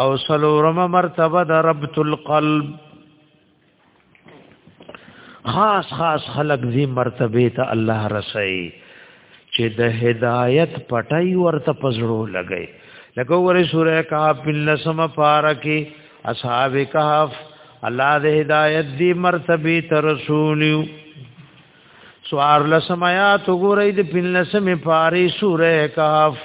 او سلورم مرتبه د ربط القلب خاص خاص خلق دې مرتبه ته الله رسي چې د هدایت پټي ورته پزړو لګي لکه ورې سوره کاف لسم پارکه اصحاب کهف الله دې هدایت دې مرتبه ته رسولیو سوار لسم آیات وګورئ د پنځمه پاره سوره کهف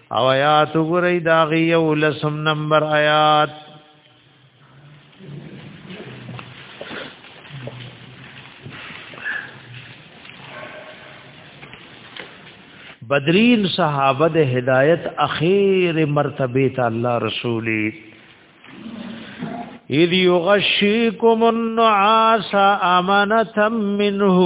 او آیات وګورئ دا غي یو لسم نمبر آیات بدرین صحابه د هدایت اخیر مرتبه ته الله رسولي اذ یغشیکم النعاس امنه منه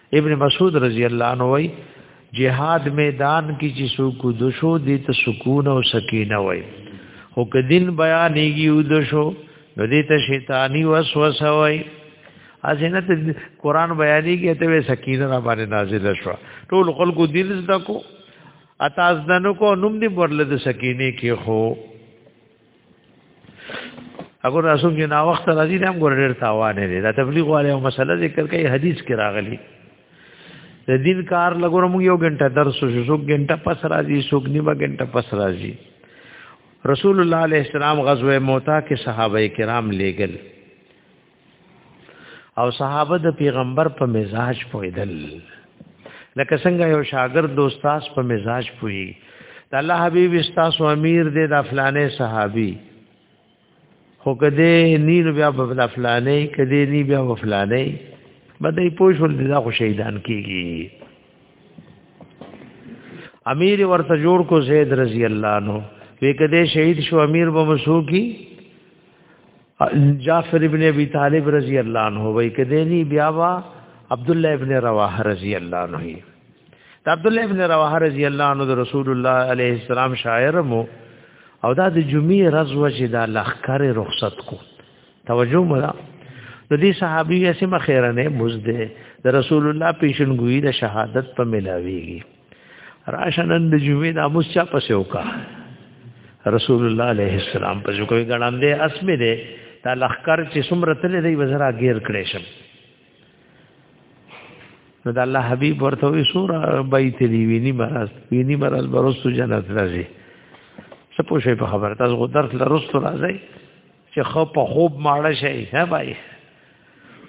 ابن مسعود رضی الله عنه وای جهاد میدان کې چې څوک د شو د ته سکون او سکینه وای خو کدین بیانېږي او د شو نو د ته شیطانی وسوسه وای ازنه ته قران بیانېږي ته سکینه را باندې نازل شو ټول خلکو دل زده کو اتاز دنو کو نوم دی ورله د سکینه کې خو اگر رسول کې نا وخت راځي هم ګور ډېر تاوان دی دا تبلیغ والے او مسله ذکر کوي حدیث کې راغلي د دین کار لګور موږ یو غنټه درس شو شو غنټه پس راځي شو نیمه غنټه پس راځي رسول الله علیه السلام غزوه موتا کې صحابه کرام لېګل او صحابه د پیغمبر په مزاج پویدل لکه څنګه یو شاګرد د استاد په مزاج پوي د الله حبیب استاد او امیر دې د افلانې صحابي خو کده نی نو بیا په افلانې کده نی بیا په افلانې بدای پوښول دي دا خو شهیدان کیږي امیر ورته جوړ کو زید رضی الله عنه وکده شهید شو امیر به مسو کی جعفر ابن ابي طالب رضی الله عنه وای کده نی بیا وا عبد الله ابن رواحه رضی الله عنه دا عبد الله ابن رواحه رضی الله عنه د رسول الله علیه السلام شاعر مو او دا د جمعې ورځ و چې دا لخر رخصت کو توجه مو دا د دې صحابي اسمه خیرنه مزده د رسول الله پیشنګوئی د شهادت په ملاویږي راشه نن د جمعې د اموس چا پسې وکا رسول الله علیه السلام په جو کوي ګړام دې اسمه دې تا لخر چې سمره تل دې وزرا غیر کړې شم نو د الله حبیب ورته وی سور بیت دی ویني مرز ویني مرز برسو جنت راځي څه پوښې په خبره تاسو غو درس لرسو راځي چې خو په خوب ماړه شي ها بای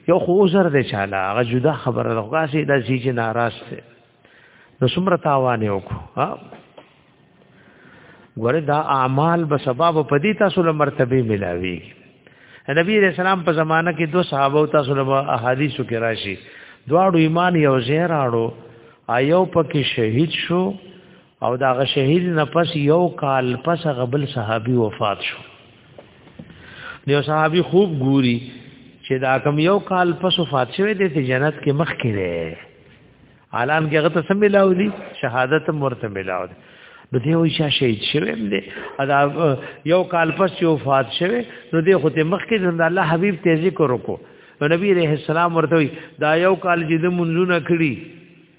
یو خو زر دې چاله هغه جدا خبره ده خو سي د سې چې ناراض نو څومره تاوان یې وکړو ګوره دا اعمال به سبب په دې تاسو له مرتبه ملاوي نبی رسول الله په زمانہ کې دو صحابه تاسو له احادیثو کې راشي دواړو ایمان یو ځای راړو ایو پکې شهید شو او دا غ شهید نه پس یو کال پس غبل صحابي وفات شو یو صحابي خوب ګوري چې دا کم یو کال پس وفات شوی دی ته جنت کې مخ کې دی الان کې غته سم ملاو دي شهادت مرته ملاو دي نو دی وی چې شهید شوی دی ادا یو کال پس یو وفات شوی نو دی خو ته مخ کې د الله حبیب ته ذکر وکړو نو نبی رحم السلام ورته دا یو کال چې د منځونه کړی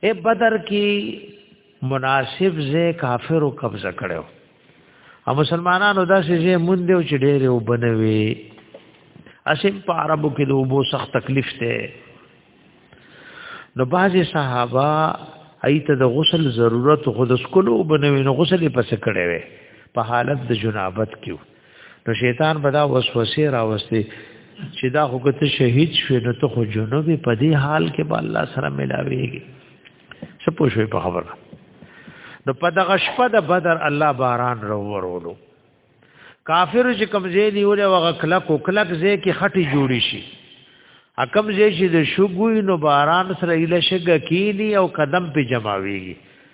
اے بدر کی مناسب زه کافر او قبضه کړو او مسلمانانو دا چې مونږ دیو چې ډېر او بنوي اسیم په عربو کې د وبو سخت تکلیف ته نو بعضی صحابه ایت د غسل ضرورت خود سکلو بنوي نو غسل پس کړي وي په حالت د جنابت کې نو شیطان به دا وسوسه راوستي چې دا خو کته شهید شوی نو ته خو جنوب په دې حال کې به الله سره ملاويږي څه پوښوي په خبره نو په دغه شپه د بدر الله باران راورولو کافر چې کمزې دی ولې وغه کلک او کلک زې کې خټي جوړی شي حکم زې چې د شګوي نو باران سره اله شګه کینی او قدم په جماويږي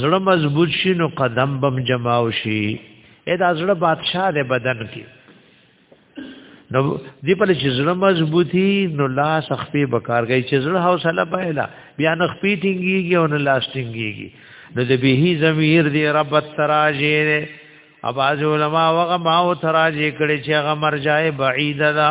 زړه مضبوط شي نو قدم بم جماو شي اې دا زړه بادشاہ دې بدن کې نو دی په چې زړه مضبوطی نو لاس خپې بکار گئی چې زړه حوصله پایلا بیا نه خپې ټینګيږي او نه لاس ټینګيږي نو د به ضمیر دی رب تراجی دی اباز علماء وغه ما او تراجی کړي چې هغه مرجای بعید ده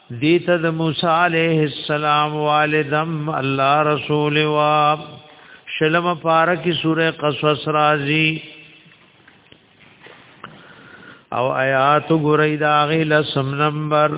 دیت د موسی علیہ السلام والدم الله رسول وا شلم پارکی سوره قصص رازی او آیات ګورئ دا غي لسم نمبر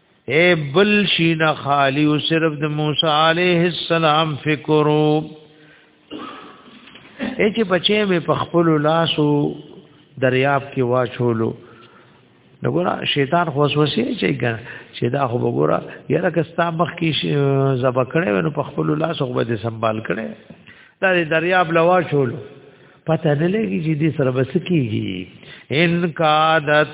اے بل شین خالی او صرف د موسی علیه السلام فکرو اے چې بچې مې په خپل لاسو دریاب کې واچولو نګورا شیطان خو وسوسه چې ګر چې دا خو وګورا یاره کستا مخ کې زبا کړې ونه په خپل لاس خو به سنبال کړې دا دریاب لوا شولو پته نه لګي چې دې سره بس کیږي ان کادت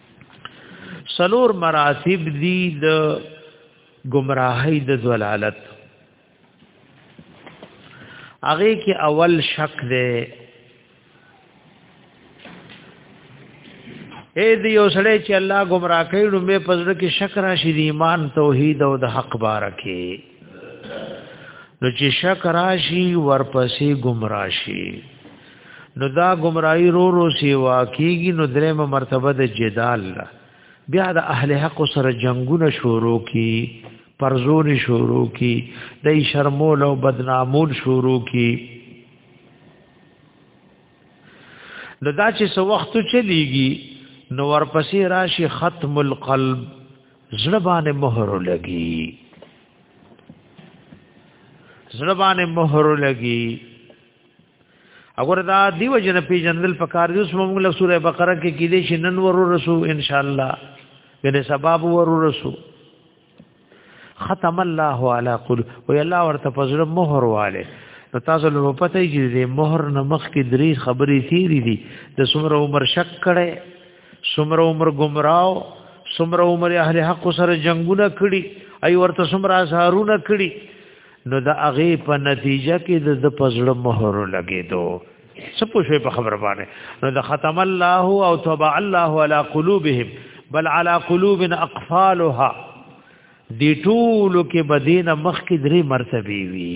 سلور مراتب دي د گمراهی د ضلالت هغه کې اول شک دی اے دی یو سړی چې الله گمراه کړي نو مې پزړه کې شک راشي د ایمان توحید او د حق بارکه نو چې شک راشي ورپسې گمراه شي نو دا گمراهی رو رو سیوا کیږي نو درېمه مرتبه د جدال ده بیا د اهل حق سره جنگونه شروع کی پرزور شروع کی د شرمول او بدنامول شروع کی نو دا چې سو وخت چلیږي نو ورپسې راشي ختم القلب زړه باندې مهر لګي زړه باندې مهر لګي اگر دا دیو جن پی جندل پکار دې اوس موږ له سوره بقره کې کې دې شنن ورو رسو ان شاء الله بل سبب ورو رسو ختم الله علی قلوب وی الله ورته فضل مهر والے نو تاسو له پته یې چې مهر نمخ کې درې خبرې تیری دي د سمره عمر شک کړي سمره عمر گمراو سمره عمر اهل حق سره جنگونه کړي ای ورته سمره اثارونه کړي نو د هغه په نتیجه کې د پزړه مهر لګیدو سپو شوی په خبر باندې نو د ختم الله او طبع الله على قلوبهم بل على قلوب اقفالها دی ټول کې بدین مخ کې درې مرتبه وی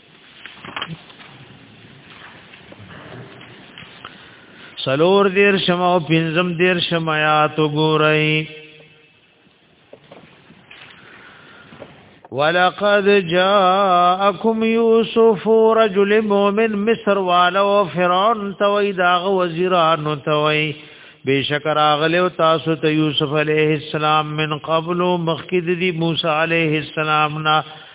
سلور دیر شما او پنزم دیر شما یاتو گورئی ولقد جاءكم يوسف رجل مؤمن مصر والو فرعون توي داغ وزيرانو توي بشکر اغلو تاسو ته یوسف علیہ السلام من قبل مخکد دی موسی علیہ السلام نا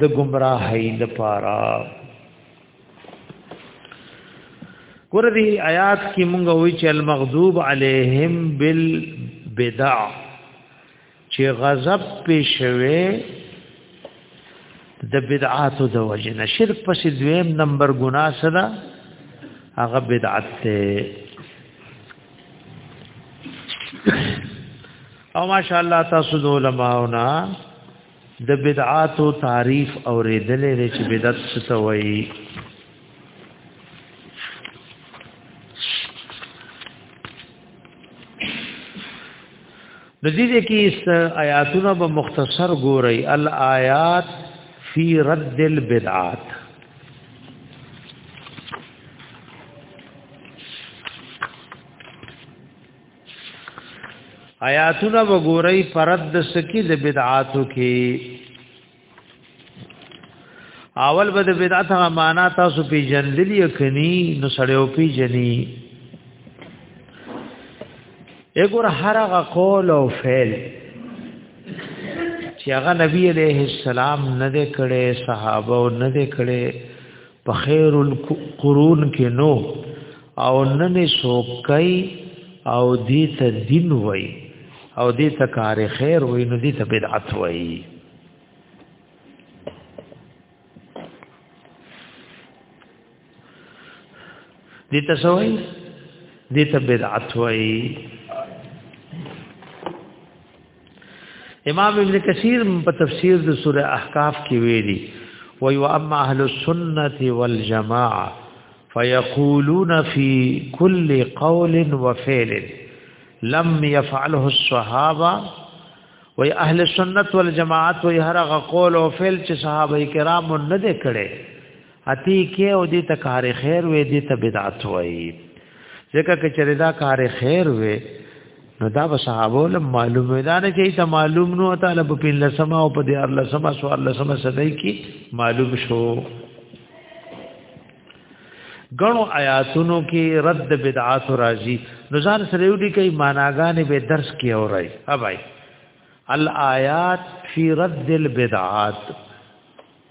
د گمراهۍ لپاره ورته آیات کې مونږ وی چې المغضوب علیهم بالبدع چې غضب په شوه د بدعاتو د وجنه شرک پس دویم نمبر ګناه سره هغه بدعت ته او ماشاءالله تاسو د علماء نه د بدعاتو تعریف او ریدلې لري چې بدعت څه وایي د دې کې است آیاتونه به مختصر ګورئ الآیات فی رد البدعات آیاتونه وګورئ پرد سکی د بدعاتو کې اول به د بدعت هغه معنا تاسو په جندلی کني نو سړیو په جني اګور هر هغه قول او فعل چې هغه نبی عليه السلام نه دې کړي صحابه نه دې کړي په خیر القرون کې نو او نن سوکای او دې ته دین وای او دې ته کار خیر وای نو دې ته بدعت وای دې ته سوای دې ته بدعت وای امام ابن کثیر په تفسیر د سوره احقاف کې ویلي وی و اما اهل السنه والجماعه فيقولون في كل قول وفعل لم يفعله الصحابه وی اهل السنه والجماعت وی هر غ قول او فعل چې صحابه کرام نه دې کړي اتی کې او دې ته کار خیر وې دې ته بدعت وې ځکه چې چرې دا کار خیر وې نو دا به صحابه له معلوم دا نه چې ته معلوم نو تعالی په پین لسما او په دې ار لسما سو ار لسما صدای کې معلوم شو غنو آیاتونو کې رد بدعات راځي نو ځان سره یو دي کوي معناګانې به درس کې اورای ها بھائی الآیات فی رد البدعات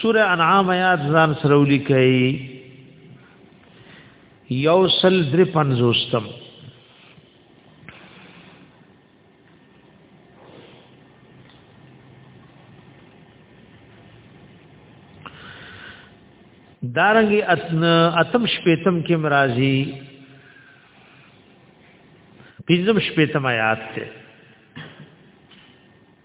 سوره انعام آیات ځان سره ولیکئ یو سل در پنځوستم دارنګي اتن اتم شپیتم کې مرাজি پنځم شپیتم آیات ته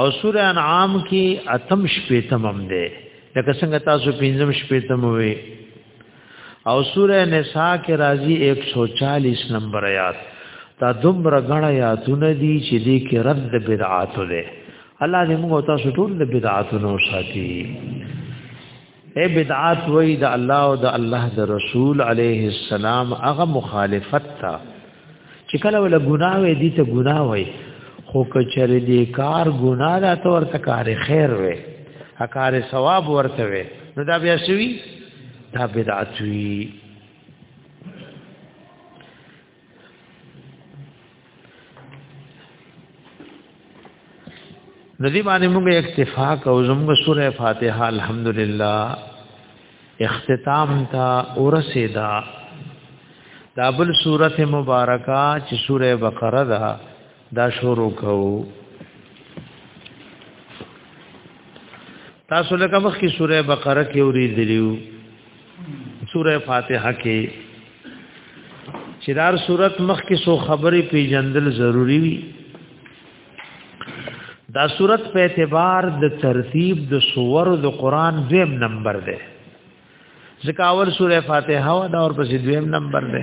او سوره انعام کې اتم شپیتم هم ده لکه څنګه تاسو پنځم شپیتم وې او سوره نساء کې راځي 140 نمبر آیات دا دومره غړ آیاتونه دي چې دې کې رد بدعات ده الله دې موږ تاسو ټول د بدعاتونو ساتي اے بدعات وای د الله او د الله د رسول علیه السلام هغه مخالفت تا چې کله ول ګناه وې دي ته ګناه وای خو کچره دې کار ګناه ده ته ورته کار خیر وې کار ثواب ورته وې نو دا بیا شوی دا بدعت وی د دې باندې موږ اکتفا کوو زموږ سوره فاتحه الحمدلله اختتام تا ورسیدا دابل سوره مبارکه چې سوره بقره ده دا شروع کوو تاسو لکه مخکې سوره بقره کې ورېدلیو سوره فاتحه کې چې دار صورت مخکې سو خبرې پیجندل ضروری وي دا صورت په اعتبار د ترتیب د سور د قران دویم نمبر ده ځکه اول سوره فاتحه او دا اور پسې دویم نمبر ده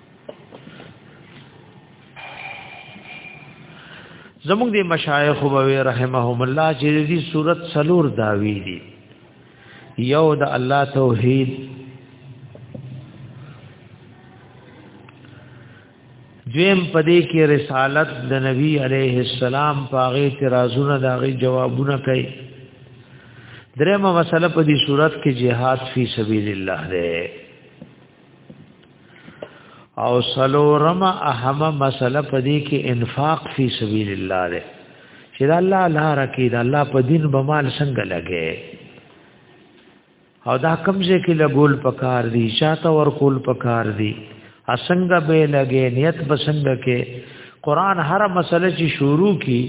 زموږ د مشایخ وبوي رحمهم الله چې دې صورت سلور داوی دي یو د الله توحید دویم پدې کې رسالت د نبی عليه السلام پاغه اعتراضونه داغه جوابونه کوي درېمه مسله په دې صورت کې جهاد فی سبیل الله ده او سلورم اهمه مسله پدې کې انفاق فی سبیل الله ده چې دا الله لار کې دا الله په دین به مال څنګه لګي او دا کمزې کې لګول پکار دي شاته ور کول پکار دي اسنګ به لګي نیت بسنګ کې قران هر مسله چې شروع کی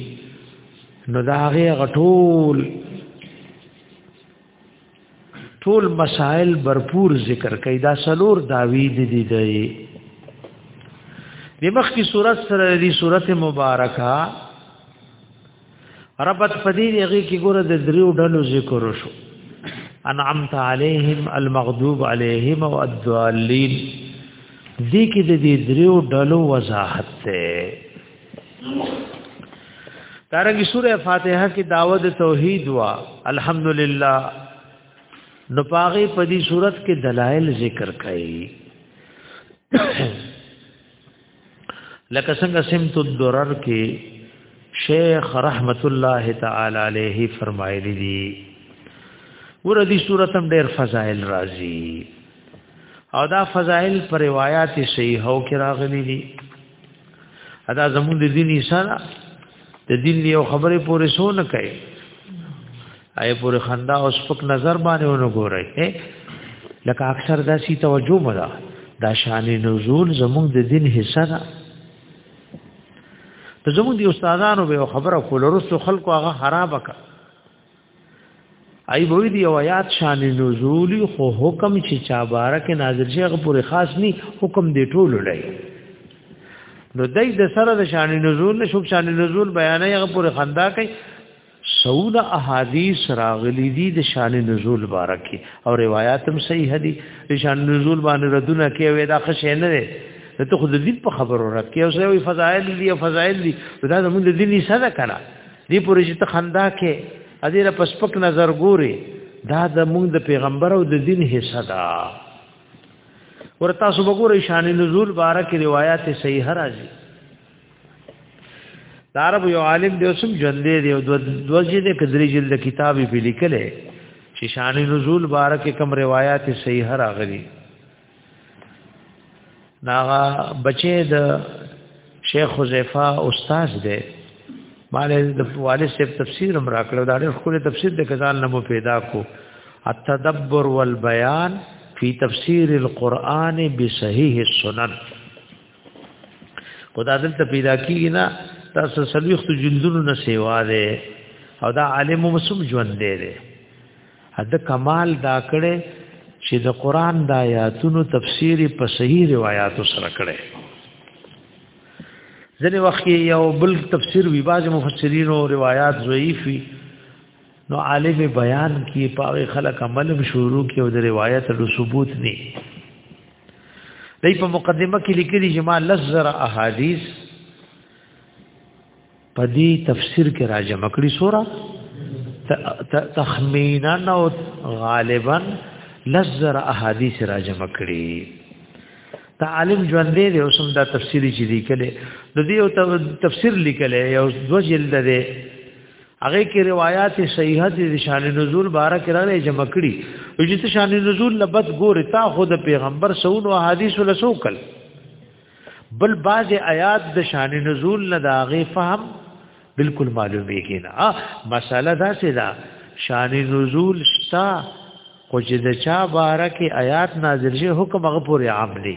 نو دا هغه غټول ټول مسائل برپور ذکر کړي دا سلور داوی دي دي دی د مخ کی صورت سره دی صورت مبارکه ربط پدی دیږي کی ګوره د دریو ډلو ذکر شو انعمت علیهم المغضوب علیهم او الضالین دی کی د دې دریو ډلو وضاحت ته دارنګه سوره فاتحه کې داوود توحید وا الحمدلله نو پاغي په دې صورت کې دلایل ذکر کړي لکه څنګه سمت الدرر کې شیخ رحمت الله تعالی علیه فرمایلی دي ور دې صورت هم ډېر فضائل راځي او دا فضائل پر روایت صحیحو کې راغلي دي ادا زمون د دین اشاره د دین یو خبره پورې سو نه کوي آی پورې خندا او سپک نظر باندې ونه ګورای لکه اکثر دا سی توجه مدا دا شان نزول زمون د دین حصہ ده ته زمون دي استادانو به خبره کول رسو خلکو هغه خراب کړ ای وې دی او آیات شان نزولی خو حکم چې چا بارک نازل شي هغه پورې خاص ني حکم دی ټول لړی نو دای د سره د شان نزول نشو شان نزول بیان هغه پورې خندا کوي سود احادیث راغلی دي د شان نزول بارکه او روایت هم صحیح دي د شان نزول باندې ردونه کوي وې دا خشه نه ده ته خود دې په خبرو راکې او سوي فضائل دي فضائل دي دا زموږ د دې نه ساده کړه دی پوری چې ته خندا کې ادي له پسپک نظر ګوري دا د موږ د پیغمبر او د دین حصہ ده ورته سو وګورئ شان نزول بارک روایت صحیح راځي دارب یو عالم دی اوسم ژوندې دی او دوځي د کدرې جلد کتاب په لیکلې چې شان نزول بارک کم روایت صحیح راغلي ناغا بچی د شیخ حذیفه استاد دی مالې د والد صاحب تفسیر هم راکړو دا ډېر خوري تفسیر د کزان نمو پیدا کو التدبر والبیان فی تفسیر القرآن بصحیح السنن خدا دلته پیدا کیږي نه تاسو سلوخت جلدونو نه سیوا ده او دا عالم مسلم ژوند دی د کمال دا کړي چې د قران د آیاتونو تفسیر په صحیح روایتو سره کړي ځنې وخت یو بل تفسیر وی باز مفسرین او روایت ضعیف وی نو عالم بیان کی پاوی خلق عمل شروع کی او د روایت د ثبوت نه دی په مقدمه کې لیکلي جماع لزر احادیث په دې تفسیر کې راجم کړی سورہ تخمینا او غالبا لزر احادیث راجم کړی دا عالم ژوندې دی اوس هم دا تفسیری چې لیکلې د دې او تفسیر لیکلې یو دو جلد دی هغه کې روایت صحیحه دي شان نزول بارک راغلي جمع کړي چې شان نزول لبد ګور تا خود پیغمبر سونو احادیث له سوکل بل باز آیات د شان نزول نه دا غي فهم بالکل معلومه کینا مساله دا سي دا شان نزول شتا خو چې د چا باره کې آیات نازل شي حکم هغه پورې عام دي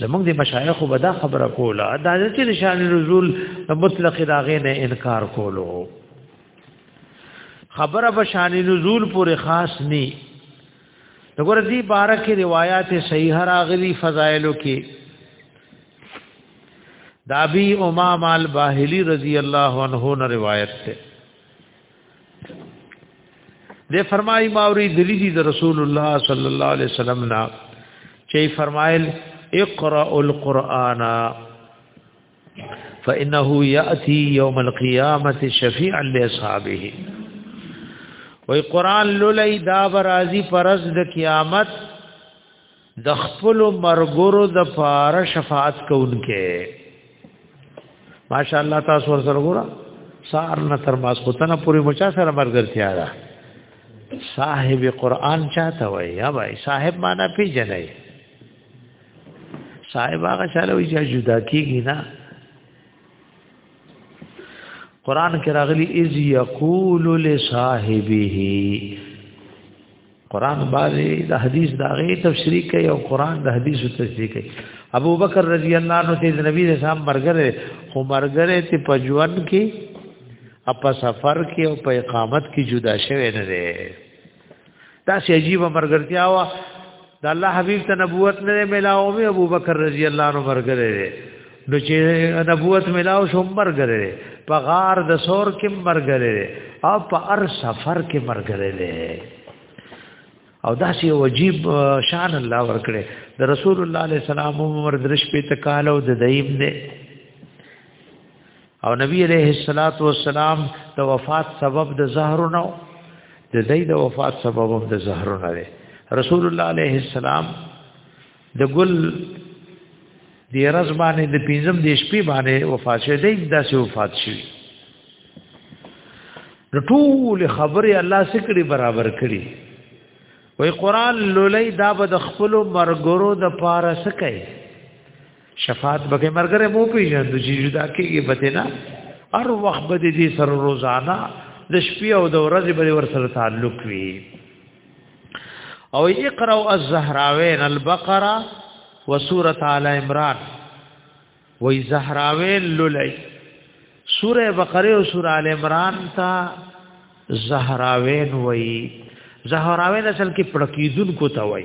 زمونږ د مشایخ به دا خبره کوله دا چې شان نزول مطلق دا غي نه انکار کولو خبره به شان نزول پورې خاص نه دغه دې بارک روایت صحیح راغلي فضائلو کې دابی امام الباهلی رضی الله عنه نه روایت ده ده فرمای ماوری دلی دی رسول الله صلی الله علیه وسلم نا چی فرمایل اقرا القرآن فانه یاتی یوم القیامت شفیعا لاصحابه وی قران لولای دا برازی فرض د قیامت د خپل مرګورو د فار شفاعت کوونکې ماشاءالله تاسو ور سره ګورا سار نه تر ماس کوتنه پوری مچا سره مرګرتیا ده صاحب قران چاته وای یا وای صاحب معنا پیژنې صاحب هغه چاله وی چې جدا کیږي نه قران کې راغلي اذ یقول لصاحبه قران باندې د حدیث دا غي تفسیر کوي او قران د حدیث تفسیر کوي ابو بکر رضی الله عنه ته نبی رسول الله مرګره خو مرګره ته پجوان کې اپا سفر کې او په اقامت کې جدا شوی نه دی دا سی عجیب مرګرتیا وا د الله حبیب ته نبوت نه ملاو می ابو بکر رضی الله عنه مرګره نو چې نبوت ملاو شو مرګره په غار د سور کې مرګره او په ار سفر کې مرګره او دا سی عجیب شان الله ورکړي د رسول الله علیه السلام عمر درش په تکاله او د دیم نه او نبی علیہ الصلات والسلام د وفات سبب د زهر نو د دې د وفات سبب هم د زهر نه دی رسول الله علیه السلام د ګل د رز باندې د پینځم د شپې باندې وفات شوی دی داسې وفات شوی نو ټول خبره الله سکړي برابر کړي وای قران لولای دا به د خپل مرګرو د پاره سکه شفاعت به مرګره مو پیژندو چې جدا کېږي به نه هر وخت به دې سره روزانه د شپې او د ورځې به ور سره تعلق وي او اقرا الزهراوین البقره وسوره آل عمران وای زهراوین للی سوره بقره او سوره آل عمران تا زهراوین وای زهراوین اصل کې پړکیدون کو تا وای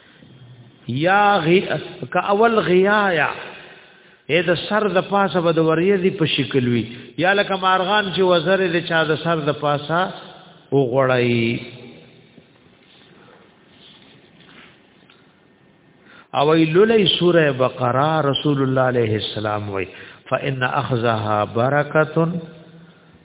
یا غی ک اول غیایا اې د سر د پاسه به د وریځې په شکل وي یا لکه مارغان چې وزره د چا د سر د پاسه وغړای او ایلولې سوره بقره رسول الله عليه السلام وای فإن أخذها برکتن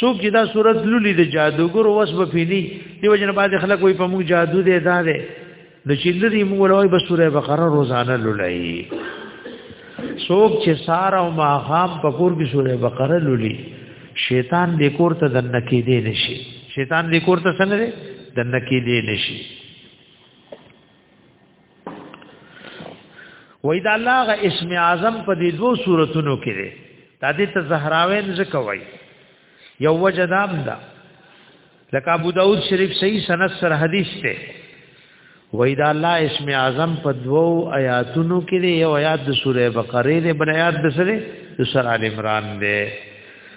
څوک چې دا صورت لولي د جادوګر وس به پینی دیو جن باندې خلک وي په موږ جادو دی دا دی د چې لري موږ لوي به سوره بقره روزانه لولای څوک چې سار او ماغام په کور کې سوره بقره لولي شیطان دې کور ته دنه کې دی نشي شیطان دې کور ته څنګه دی دنه کې دی نشي وای دا الله غ اسم اعظم په دې دوو صورتونو کې دی دا دې ته زهراوین ځکه وای یو وجدام دا لکه ابو داود شریف صحیح سند سره حدیث ته وای دا الله اسم اعظم په دوو آیاتونو کې دی یو آیات د سوره بقره دی بل آیات د سره د سوره ال عمران دی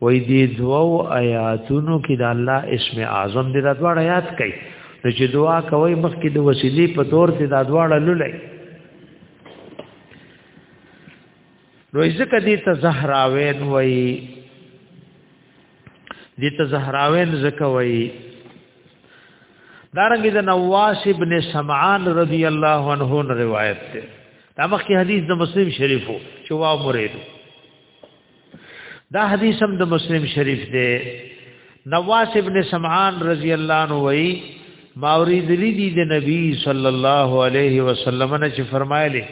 وای دی دواو آیاتونو کې د الله اسم اعظم د دواړ آیات کوي نو چې دعا کوي مخکې د وسیلې په تور ته د دواړ لولای نو ځکه دې ته زهراوین وای دې ته زهراوین ځکه وای دارنګ د نواس ابن سمعان رضی الله عنه روایت ده دا مخکې حدیث د مسلم شریفو چې وا مریدو دا حدیث هم د مسلم شریف دی نواس ابن سمعان رضی الله عنه وی ماوری دلی دی د نبی صلی الله علیه وسلم نه چې فرمایلی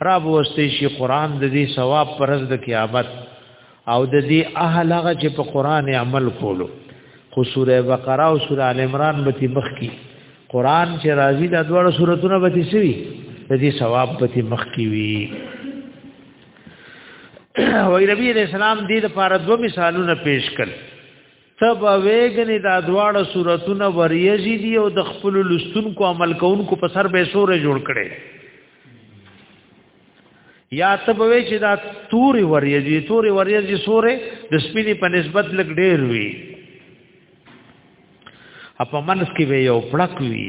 را بوستې شي قران د دې ثواب پرز د قیامت او د دې اهل هغه چې په قران عمل کولو خو سوره بقره او سوره ال عمران به تی مخ کی قران چې راځي د دوه سوراتونه به تی سوي د دې ثواب به تی مخ کی وی وای نبی علیہ السلام دې لپاره دوه مثالونه پیش کړ تب ویګنې دا دواړه صورتونه وریږي دي او د خپل لستونکو عمل کوونکو په سر به سورې جوړ کړي یا تب وی چې دا توري وریږي توري وریږي سورې د سپینې په نسبت لګ ډېر وي اپا منس کې وی یو پړک وی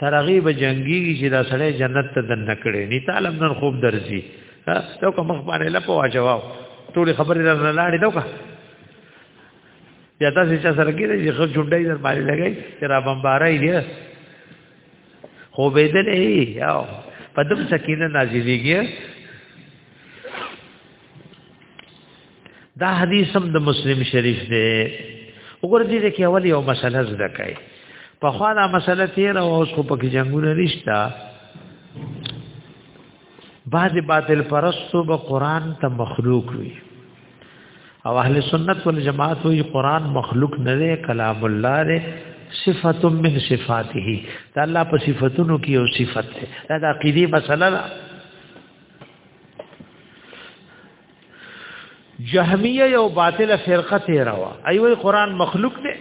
ترغیب جنگي چې دا سړی جنت ته دنه کړي نه تعالی نن خوب درځي دا کوم مخ باندې لپو واجوا ټول خبرې در نه لاړې دوکا یا تاسو چې سره کېږي چې خو جوړډای در باندې لګي چې را بمبارای دی خو به دې نه یاو پدم سکینه نازلېږي دا حدیث هم د مسلم شریف دی وګوره دې کې اول یو مسله زده کړئ په خوا دا مسله تیر او اوس خو پکې جنگونه نشتا بعض باطل پرستو به قران ته مخلوق وي او اهل سنت والجماعت وی قران مخلوق نه دی کلام الله دی صفت من صفاته دا الله په صفاتونو کې یو صفت ده دا د عقیده مسله ده جهمیه یو باطل فرقه تیرا وا ایوې قران مخلوق دی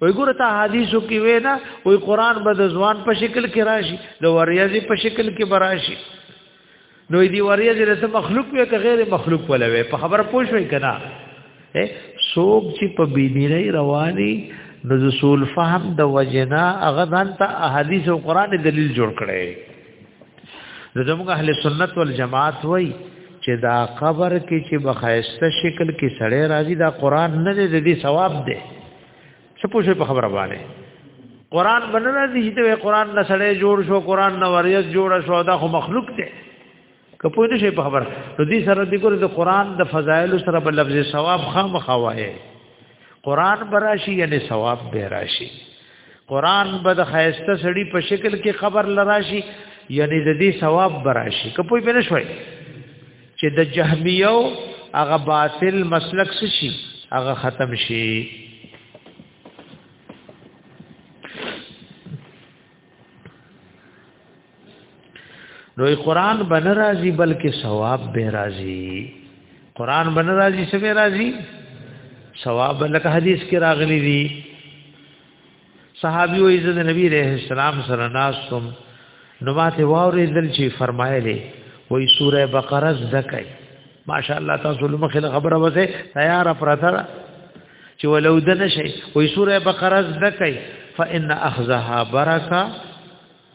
وای ګوره ته حدیثو کې وې نه وای قران به د ځوان په شکل کې راشي د وریاضي په شکل کې براشي نو دی وریاضي له مخلوق وې که غیر مخلوق ولوي په خبره پوښوي کنه سوق چې په بینیري رواني نو رسول فهم د وجنا هغه ځان ته احادیث او قران دلیل جوړ کړي نو زموږ اهل سنت والجماعت وای چې دا قبر کې چې بخایسته شکل کې سړی راځي دا قران نه دی د دې ثواب دی څه پوښې په خبره باندې قران باندې راځي چې قران نه سړی جوړ شو قران نه وریث جوړ شو دا خو مخلوق دی کپوی نشي په خبر نو دې سره دې ګور د قران د فضایل سره په لفظ ثواب خامخا وایي قران براشي یعنی ثواب به راشي قران به د خیسته سړی په شکل کې خبر لراشي یعنی د دې ثواب براشي کپوی په نشوي چې د جهمیو هغه باطل مسلک شي هغه ختم شي نو قرآن بن راضی بلکې ثواب به راضی قرآن بن راضی څه به راضی ثواب لکه حدیث کې راغلی دی صحابي وې د نبی رحم السلام سره ناسم نو ماته واورې دل چې فرمایلی وې سوره بقره زکای ماشاء الله تاسو له مخې خبره وځه تیار پرته چې ولو دنه شي وې سوره بقره زکای فان اخذها برکه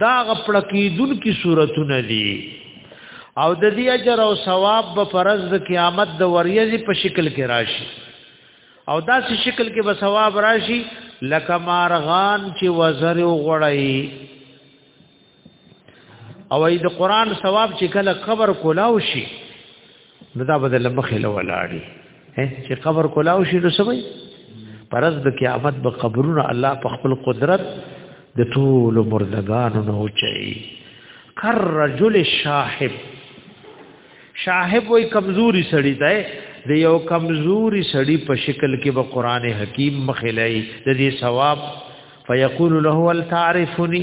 دا غپړکیدون کی صورتونه دي او د دې اجر او ثواب به فرض د قیامت د وریځې په شکل کې راشي او داسې شکل کې به ثواب راشي لکه مارغان چې وزر وغړی او د قران ثواب چې کله خبر کولاو شي نو دا بدل مخې له ولاړی چې قبر کولاو شي نو سوي پرز د قیامت به قبرونه الله په خپل قدرت د ټول مردگانو نه اوچي کر رجل شاحب شاحب وای کمزوري سړی دی د یو کمزوري سړی په شکل کې به قران حکیم مخلای د دې ثواب فیقول له هل تعرفنی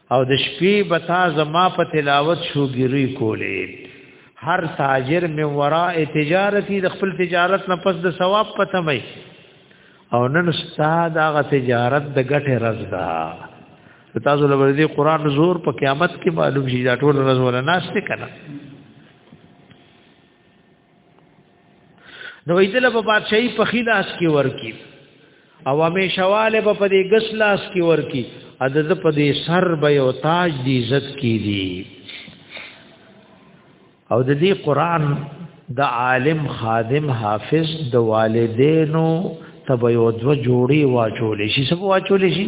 او د شپې بتا زما په تلاوت شوګيري کولې هر تاجر می وراء تجارتي د خپل تجارت نه پس د ثواب پته مې او نن استاد هغه تجارت د ګټه رزدا تاسو له ورځې قران زور په قیامت کې معلوم شي دا ټول رز ولا ناشته کنا نو ایدل په بادشاہي په خلاص کې ورکی او همیشواله په پدې ګس لاس کې ورکی ا د په دې سر به یو تاج دی عزت کی دی او د دې قران د عالم خادم حافظ د والدینو تبه یو دو جوړي واچول شي سب واچول شي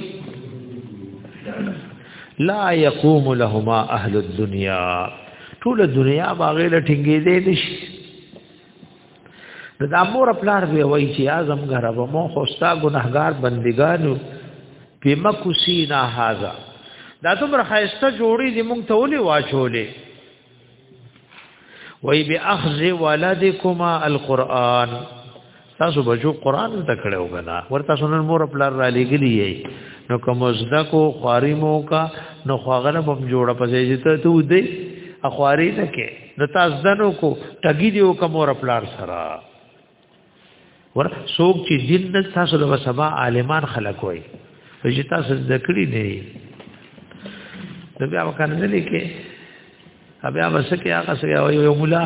لا يقوم لهما اهل الدنيا ټول دنیا باغې له ټینګې دې نشي دا مور پلار به وای چې اعظم غره به مو خوستا ګناهګار بندګانو په مکوسی نه هاذا دا تمر خیسته جوړی دې مونږ ته ولي واچولې وای به اخذ ولدکما القرآن تاسو بچو قرآن زده کړو غنا ورته سنن مور خپل را لګلی نو کوم زده کو خواري مو کا نو خواغره بم جوړه پځې ته ته ودی اخواري نه کې نو تاسو دنو کو ټګي دیو کوم ور خپل سره ور څوک چې دین نه تاسو د سبا عالمان خلک وای چې تاسو ذکرې نه نو بیا وکړه نه لیکي بیا وسکه هغه سره یو مولا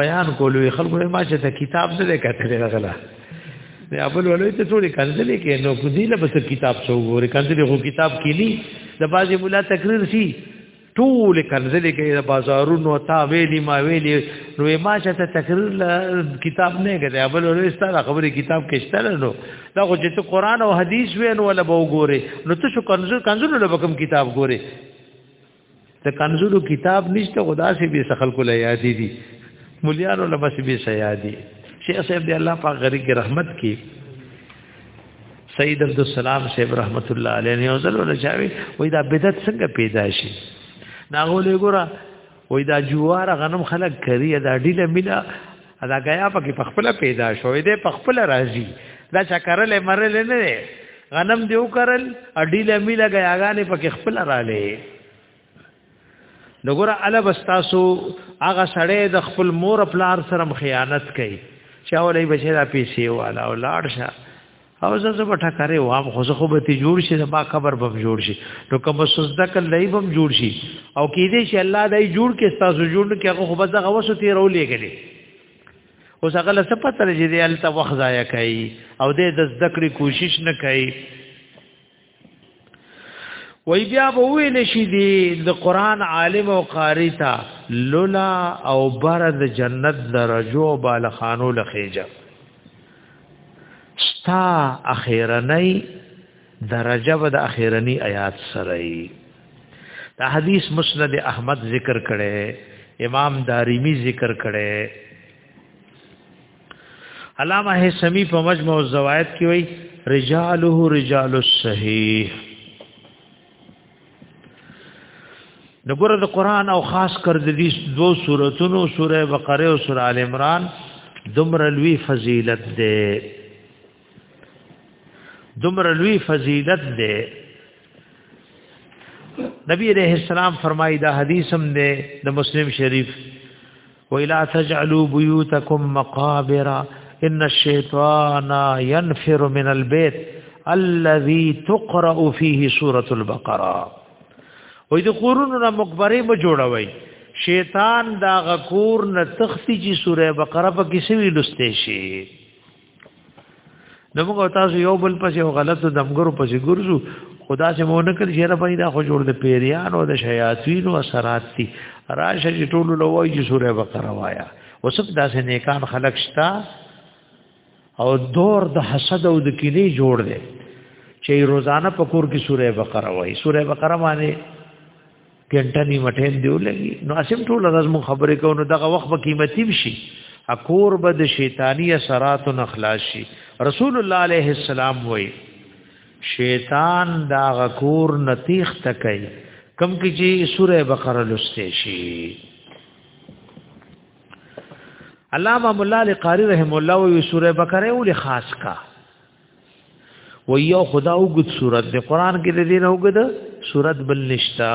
بیان کولو خلکو ما چې ته کتاب نه لیکته غلا نه اول ولې ته ټول کنځلې کې نو کو دی له بس کتاب څو ګوره کنځلې خو کتاب کې نه د بازي مولا تقریر شي ټول کنځلې کې د بازارونو تا ویلي ما ویلي نو ما چې ته تقریر کتاب نه غواړي اول ورې ستاره خبرې کتاب کې شته نو دا خو چې ته قران او حدیث وین ولا به وګوري نو ته شو کنځل کنځل له کوم کتاب ګوري ته کنځل کتاب نشته خدا سي به سخل کول یاد دي مليانو له بس به سيادي شیخ صاحب دی الله پاک غریق رحمت کی سید عبد السلام صاحب رحمت الله علیه یو ځل ولچاوي وای دا بدعت څنګه پیدا شي ناغولې ګورا وای دا جوار غنم خلک کری دا ډیله میلا دا غیا پکې پخپل پیدا شوې ده پخپل راځي دا چا کرل مرل نه ده غنم دیو کرل اډیله میلا غیاګانې پکې خپل رالې نګور الا بستاسو هغه سړی د خپل مور پلار سره خیانت کوي چې اولې بچی را پیسې والا او لاړ شه او زه زه بټه کرے وام خو زه خو به تی جوړ شي ما خبر به جوړ شي نو کوم سجده کله به جوړ شي او کې دې چې الله دای جوړ کې تاسو جوړ کې هغه خو به زه غوسه تی رو لګلې اوس هغه له سپه تر دې الته وخت ضایع کوي او دې د ذکر کوشش نه کوي وای بیا به ویل شي دی د قران عالم او قاری تا لولا او بر د جنت درجو بال خانو لخیجه ستا اخیرنی درجه به د اخیرنی آیات سره ای دا حدیث مسند احمد ذکر کړي امام داریمی ذکر کړي علامه حسمی په مجموع الزوائد کې وایي رجاله رجال الصحیح د ګوره د قران او خاص کر د دې دوه سوراتونو سوره بقره او سوره ال عمران دمر لوی فضیلت ده دمر لوی فضیلت ده نبی علیہ السلام فرمایي دا حدیث هم ده د مسلم شریف ولا تجعلوا بيوتكم مقابر ان الشيطان ينفر من البيت الذي تقرأ فيه سوره البقره وې د قرونو نه مقبره به جوړوي شیطان دا غکور نه تختی چې سوره بقره په کې سوي لسته شي نو موږ تاسو یو بل پسې یو غلط دمګرو پسې ګرځو خدا چې مونږ نه کړی چې را پیدا خو جوړ د پیریان او د شیاطین او اثرات دي راشه چې ټول لوی چې سوره بقره وایا وسب داسې نیکان خلق شتا او دور د حسد او د کینې جوړ دی چې روزانه په کور کې سوره بقره وایي سوره بقره باندې ګنټه نی مټین دیو لګي نو اسیم ټول راز مون خبرې کو نو دغه وخت به قیمتي شي اکور به د شیطانی اثرات نه خلاص شي رسول الله علیه السلام وای شیطان دا غکور نتیخ تکای کم کی چی سوره بقره لسته شي علامه مولا علی قاری رحم الله وی سوره بقره ول خاص کا و یو خدا وګد صورت د قران کې د دین وګد صورت بل نشتا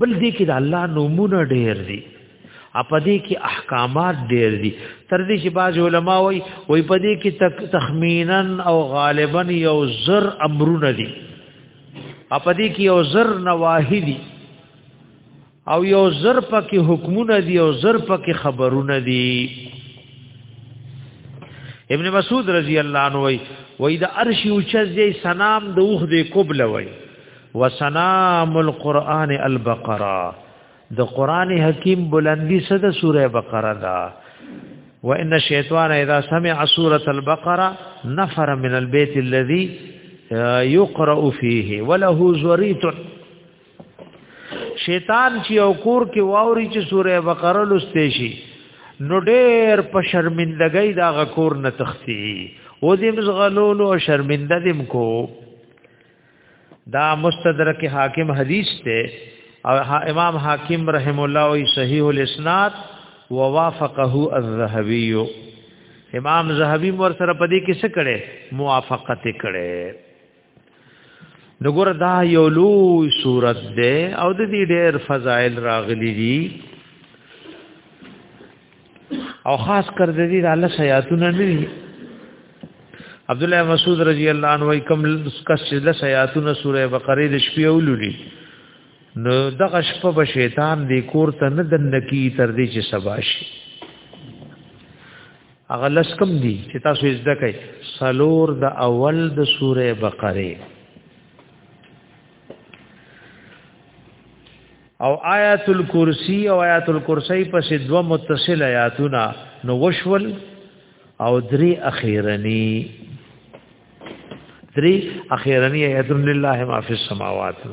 بل دې کې د الله نومونه ډېر دي اپدې کې احکامات ډېر دي تر دې چې باج علما وای وای پدې کې تک تخمینا او غالبا یو زر امرونه دي اپدې کې یو زر نواهی دي او یو زر پکې حکمونه دي او زر پکې خبرونه دي ابن مسعود رضی الله عنه وی وی دا عرش اوچز دی سنام د اوخ دی قبل وی وسنام القرآن البقره د قران حکیم بلندی صد سوره بقره دا وان الشیطان اذا سمع سوره البقره نفر من البيت الذي يقرأ فيه وله زريت شیطان چې او کور کې واوري چې سوره بقره لسته شي نو ډېر په شرمندګۍ دا غکور نه تختی و دې مزغلول او شرمنده دې کو دا مستدرک حاکم حدیث ته او امام حاکم رحم الله او صحیح الاسناد ووافقه الذهبي امام زهبي مور سره پدې کې څه کړي موافقت کړي نګور دا یو لوی صورت ده او د دې ډېر فضایل راغلي دي او خاص کر د دې الله سیاتونه نه دي عبد الله مسعود رضی الله عنه کوم کس چې د سیاتونه سوره بقره د شپې اولولي نو دغه شپه به شیطان دې کور ته نه دنکی تر دې چې سبا شي هغه لس کم دي چې تاسو یې زده کړئ سلور د اول د سوره بقره او آیات الکرسی او آیات الکرسی پس دو متصل آیاتونه نو وشول او درې اخیرنی درې اخیرنی آیاتن لله ما فی السماوات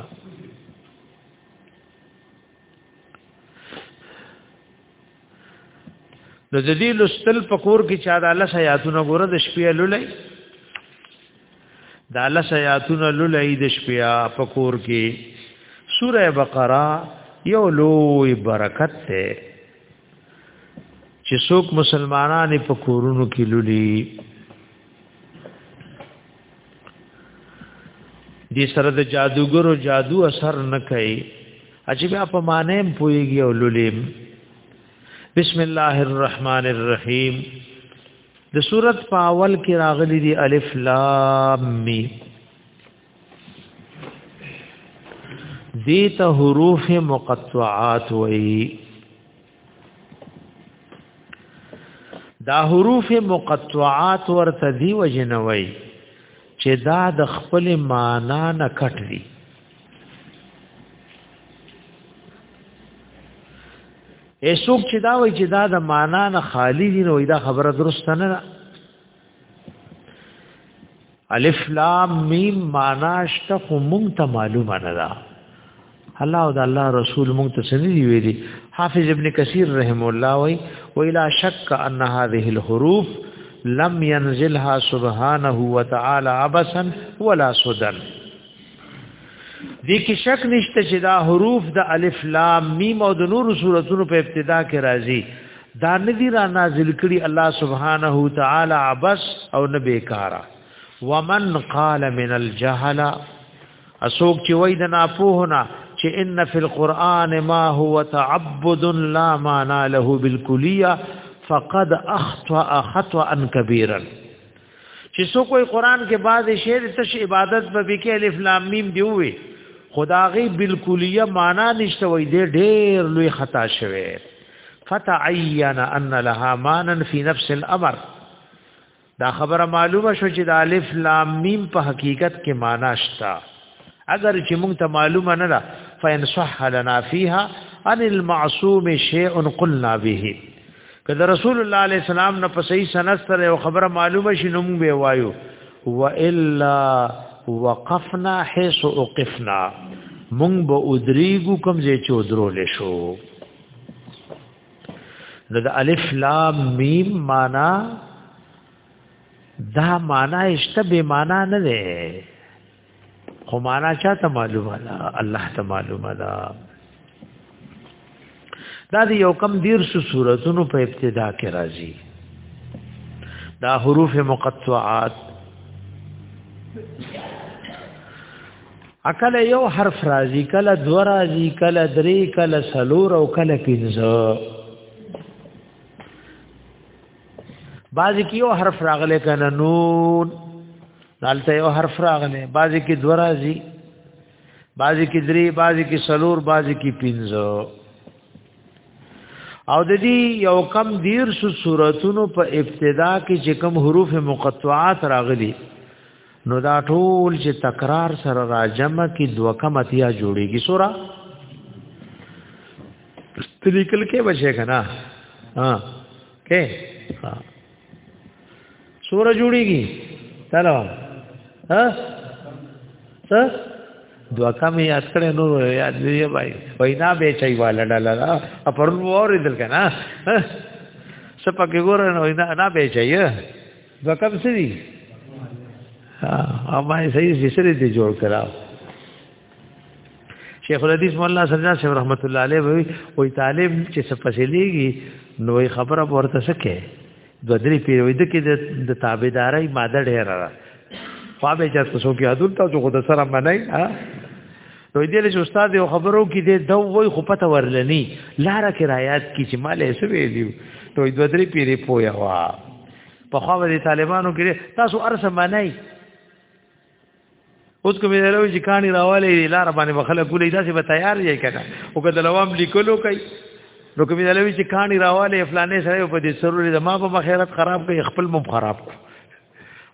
نو د دې لستل په کور کې چا د الله سیاتونه ګوره د شپې لولې د الله سیاتونه لولې د شپې په کور کې سوره بقره یو لوی برکت ته چې څوک مسلمانان په کورونو کې لولي دې سره د جادوګرو جادو اثر نه کوي عجیب په معنی پويږي او لولي بسم الله الرحمن الرحیم د سورت په اول کې راغلي دي الف لام میم دیتا حروف مقطعات وئی دا حروف مقطعات ورته دی وجنوي چې دا د خپل معنا نه کټ دي ایسوک چې دا وایي چې دا د معنا نه خالی دي نو دا خبره درسته نه ده الف لام میم معنا شته خو مونږ ته معلومه نه ده الله او د الله رسول مونږ ته څه دی ویلي حافظ ابن کثیر رحم الله وی ویلا شک ان هذه الحروف لم ينزلها سبحانه وتعالى عبثا ولا سدن دې کې شک نشته چې دا حروف د الف لام میم او د نور سوراتونو په ابتدا کې راځي دا ندی را نازل کړي الله سبحانه و تعالی عبس او نه بیکارا ومن قال من الجهل اسوک چې وای د ناپوهنا چې ان فی القرآن ما هو تعبد لا معنى له بالکلیه فقد اخطا خطا كبيرا چې څوک وي قران کې بعض شی د تش عبادت په بي کې الف لام میم دی وي خداغي بالکلیه معنا نشته وي دې ډېر لوی خطا شوه فتعین ان لها مانا فی نفس الامر دا خبره معلومه شو چې د الف لام میم په حقیقت کې معنا شته اگر چې مونږ ته معلومه نه ده فإن صح لنا فيها ان المعصوم شيء قلنا به کله رسول الله عليه السلام نه په صحیح سند سره یو خبره معلومه شي نو به وایو والا وقفنا حيث وقفنا مونږ به ادریګو کوم ځای چې ودرول شو نو د الف لام میم معنا دا معنا اشته به معنا نه ده خو معنا چاته معلومه ده الله ته معلومه ده دا د یو کم دیر سو صورتونو په ابتدا کې راځي دا حروف مقطعات اکل یو حرف راځي کله دو راځي کله درې کله سلور او کله پنځه بعضی کې یو حرف راغلی کنه نون دالته یو حرف راغلی بعضی کې دو راځي بعضی کې درې بعضی کې سلور بعضی کې پنځه او د دې یو کم دیر سو صورتونو په ابتدا کې چې کم حروف مقطعات راغلي نو دا ټول چې تکرار سره راجم کې دوه کم اتیا جوړيږي سورہ تلیکل کې بچے کنا ها کې ها سوره جوړیږي چلو ها څه دوا کم یاد کړې نو یاد دی بھائی پیدا به چي والا لالا پرون وره دل کنه سپکه ګور نو نه نه به چي دوا کم سری ها ما صحیح سری دې جوړ کراو شیخ الحدیث مولا سرجان صاحب رحمت الله علیه وی او طالب چې سپسلیږي نو خبره ورته سکه د درې پیروي د کې د تابعداري ماده ډیره را خو به چې تاسو کې حدود تاسو خود سره منای ها نو دې له استاد یو خبرو کې دې د وای خو پته ورلنی لار کې رایات کې چې مالې سوي دی نو د درې پیری پویا وا په خو د طالبانو کې تاسو ارسه منای اوس کومې دروي چې کانی راوالې لار باندې بخله کولې داسې به تیار یې کړه او کله لوام لیکلو کوي نو کومې دروي چې کانی راوالې فلانې سره په دې سروري د ما په مخیرت خراب کوي خپل مم خراب کو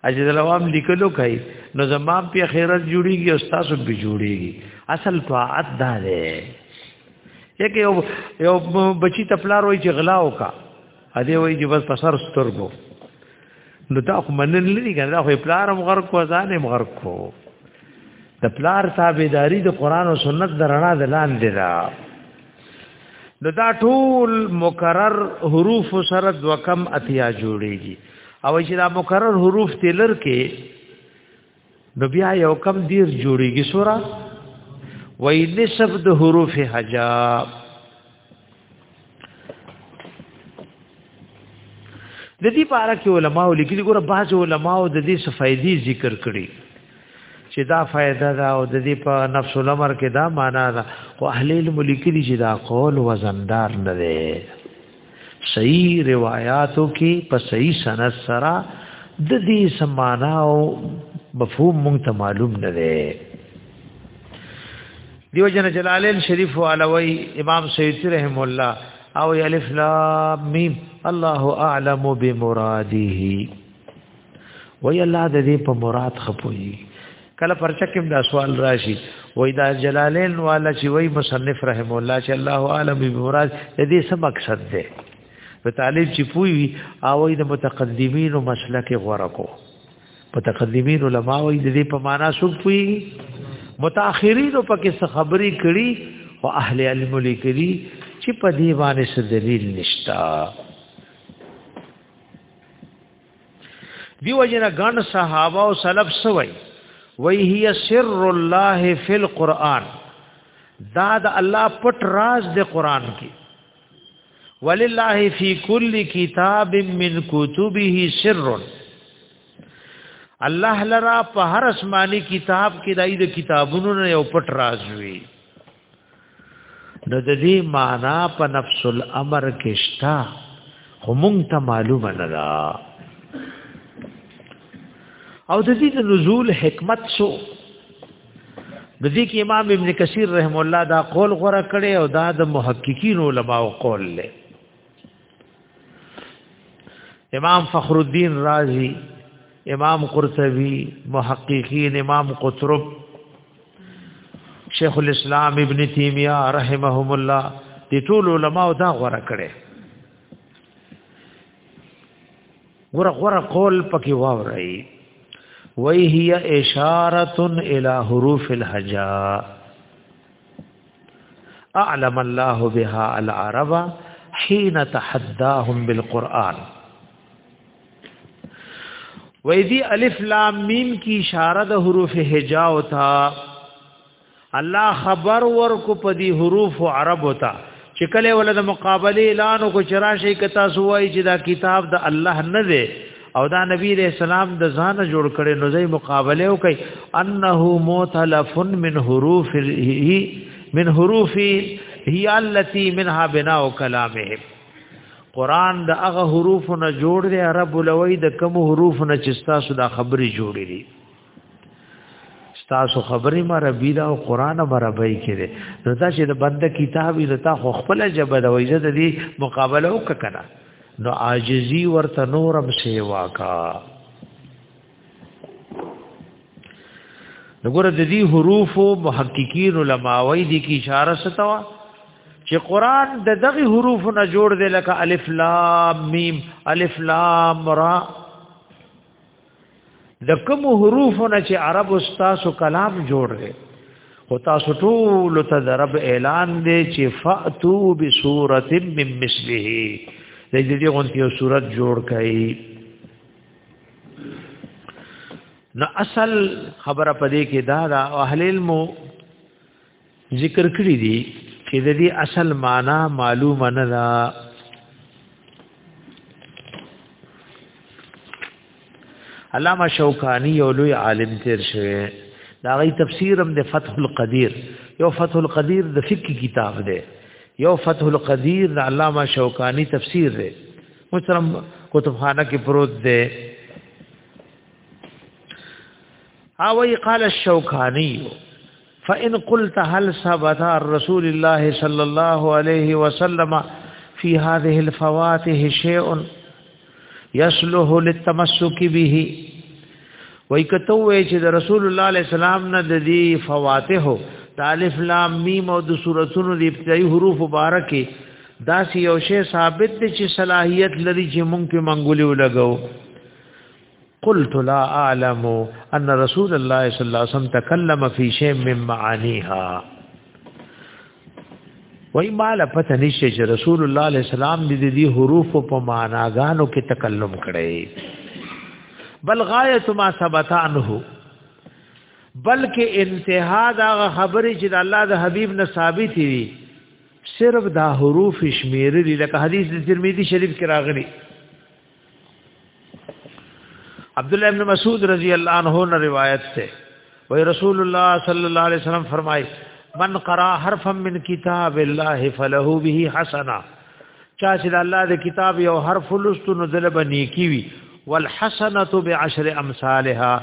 اجي دلوام لیکلو کوي نو زما په خیرت جوړیږي او تاسو به جوړیږي اصل طاعت دا ده یکه یو یو بچی تپلار وای چې غلا وکا ا دې وایي چې بس په سر سترګو نو دا خو منل نه دي کنه دا خو پلار هم غرق کو ځان هم غرق کو د پلار تابعداري د قران او سنت د رڼا د لاندې ده نو دا ټول مکرر حروف سره د کم اتیا جوړيږي او چې دا مکرر حروف تلر کې نو بیا یو کم دیر جوړیږي سورا وای نسب د حروف هجا د دې پاره کې علما لیکلي ګوره بعض علما د دې صفایدي ذکر کړي چې دا فائدہ دا او د دې په نفس الامر کې دا معنا ده او اهل الملک دي چې دا قول وزندار نه دی صحیح روایاتو کې په صحیح سند سره د دې سمانا او مفهوم مونږ ته معلوم نه دی دیو جن جلالین شریف علوی امام سیوطی رحم الله او الف لام میم الله اعلم بمراده وای الله د دې په مراد خپوي کله پرچا کې دا سوال راشي وای دا جلالین والا چې وای مصنف رحم الله چې الله عالم به مراد دې څه مقصد ده په طالب چې پوي او د متقدمین او مسلک غوړه کو متقدمین علما وای دې په معنا سو پوي متأخرین په کې څه خبري کړي او اهل علم لیکلي چې په دې باندې څه دلیل نشته دیو جن غن صحابه او سلف سوی وی هي سر الله فی القرآن دا د الله پټ راز د قرآن کې ولله فی کل کتاب من کتبه سر الله لرا په هر اسماني کتاب کې دای د کتابونو نه یو پټ راز وی نو د دې معنا په نفس الامر کې شتا خو مونږ ته معلومه نه ده او د دې د نزول حکمت سو د دې کې امام ابن کثیر رحم الله دا قول غوړه کړي او دا د محققین علماو قول لري امام فخر الدین رازی امام قرطبی محققین امام قطرب شیخ الاسلام ابن تیمیہ رحمهم الله د ټول علماء دا غوړه کړي غره غره قول پکې واوري وی هي اشاره الى حروف الهجاء اعلم الله بها العرب حين تحداهم بالقران وې دي الف لام میم کی اشاره د حروف هجا او تا الله خبر ورکو په دي حروف عرب او تا چې کله ول د مقابله اعلان کو چرآشي کتا سوای چې دا کتاب د الله نه دی او دا نبی علیہ السلام د ځان جوړ کړي نو زي مقابله وکي انه متلف من حروف هي من حروف هي التي منها بناء كلامه قران د هغه حروف نه جوړ دی عرب لوی د کوم حروف نه چې تاسو دا خبري جوړې دي تاسو خبرې ما ربی دا او قران ما ربی کړي نو دا چې د بنده کتاب یې تا خو خپل جبه د وجه د دې مقابله وکړه نو عاجزی ورته نورم سیوا کا نګور د دې حروف او محققین علماوی دي کی اشاره ستوا چې قران د دغه حروف نه جوړ دی لکه الف لام میم الف لام را د کوم حروفونه چې عرب استاسو کلام جوړ دی او تاسو ټول ته د رب اعلان دی چې فاتو بسوره من مثله د دې غونتی یو صورت جوړ کړي نو اصل خبره پدې کې دا دا اهل علم ذکر کړی دی چې د دې اصل معنا معلومه نه ده علامه شوکانی یو لوی عالم تیر شوی دا غي تفسیر هم د فتح القدیر یو فتح القدیر د فقہ کتاب دی یو فتح القدیر د علامه شوکانی تفسیر دی محترم کتابخانه کې پروت دی او قال الشوکانی فإن قلت هل ثبت رسول الله صلى الله عليه وسلم في هذه الفواتح شيء يصلح للتمسك به وای کته وای چې د رسول الله علیه السلام نه د دې فواتح الف لام میم او د سوراتونو د ابتدایي حروف مبارکه دا سی یو شی ثابت دی چې صلاحیت لري چې مونږ په منګولې ولګو قلت لا اعلم ان رسول الله صلی الله علیه وسلم تکلم فی شیء من معانیها وای مال پته نشته چې رسول الله علیه السلام د دې حروف په معناګانو کې تکلم کړي بل غایت ما ثبت عنه بلکې انتها دا خبرې چې د الله د حبیب نه ثابت دي صرف دا حروف شمیرې لکه حدیث د ترمذی شریف کې راغلي عبد الله ابن مسعود رضی الله عنه نے روایت سے وہ رسول اللہ صلی اللہ علیہ وسلم فرمائے من قرأ حرفا من کتاب الله فله به حسنہ چا چې د الله د کتاب یو حرف لستو نو دل به نیکی وی والحسنه بعشر امثالها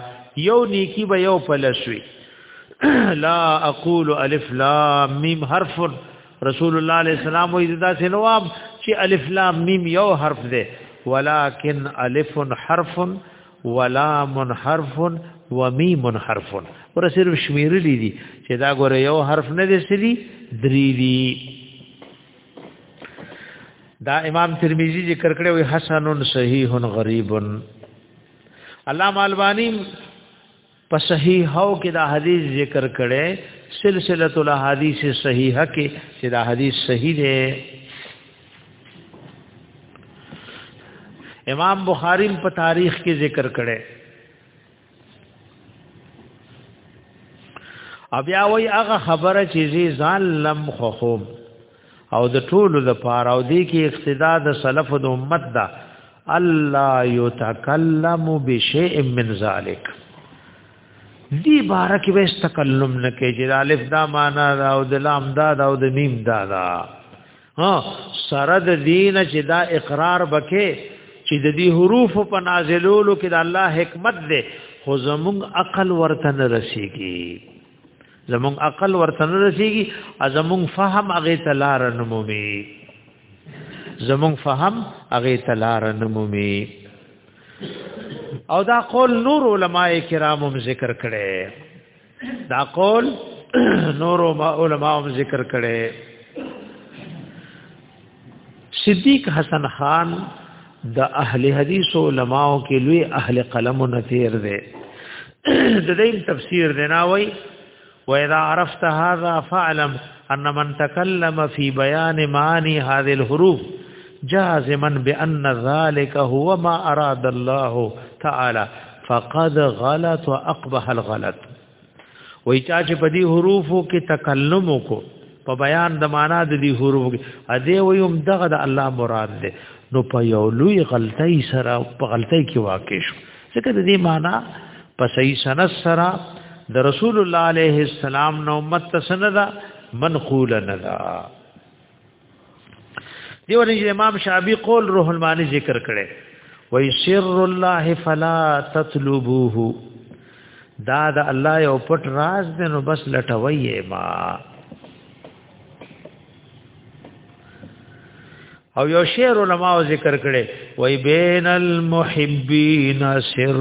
یو نیکی به یو پلسوی لا اقول الف لام میم حرف رسول الله علیه السلام وی دا سنواب چې الف لام میم یو حرف دی ولکن الف حرف ولام حرف ومیم حرف ور صرف شمیر لیدي چې دا ګوره یو حرف نه دی سری درې دی دا امام ترمذی ذکر کړی وی حسن صحیح غریب علامه البانی په صحیحو کې دا حدیث ذکر کړي سلسله الاحاديث صحیحه کې چې دا حدیث صحیح دی امام بخاری په تاریخ کې ذکر کړي بیا وای هغه خبره چې ځان لم خوخوم او د ټولو د پاره او دې کې اقتدا د سلف د امت دا الله یتکلم بشیء من ذلک دی بارک وس تکلم نه کې چې الف دا معنا دا او د لام دا دا او د میم دا دا ها سره د دین چې دا اقرار بکې چې د دې حروف په نازلولو کې د الله حکمت ده خو زموږ عقل ورته نه رسیږي زمون عقل ورته نه رسیږي زمون فهم هغه تلار نه مومي زمون فهم هغه تلار نه مومي او دا قول نور علماء کرامو ذکر کړي دا قول نور علماء ذکر کړي صدیق حسن خان د اهل حدیث علماو کې لوی اهل قلم نه تیر دی د دې تفسیر دینا وای و اذا عرفت هذا فعلم ان من تكلم في بيان معنی هذه الحروف جازما بان ذلك هو ما اراد الله تعالى فقد غلط واقبح الغلط وای چا چې په دې حروفو کې تکلم وکړو په بیان د معنا د دې حروفو کې ا دې ویم دغه د الله مراد ده نو په یو لوی غلطۍ سره په غلطۍ کې واقع شو ځکه د دې معنا په صحیح سند سره د رسول الله علیه السلام نو امت سند منقول نه ده دیو رنګ امام شعبی قول روح المانی ذکر کړي وای سر الله فلا تطلبوه دا د الله یو پټ راز دی نو بس لټوي ما او یو شعر علماء ذکر کړي وای بین المحبین سر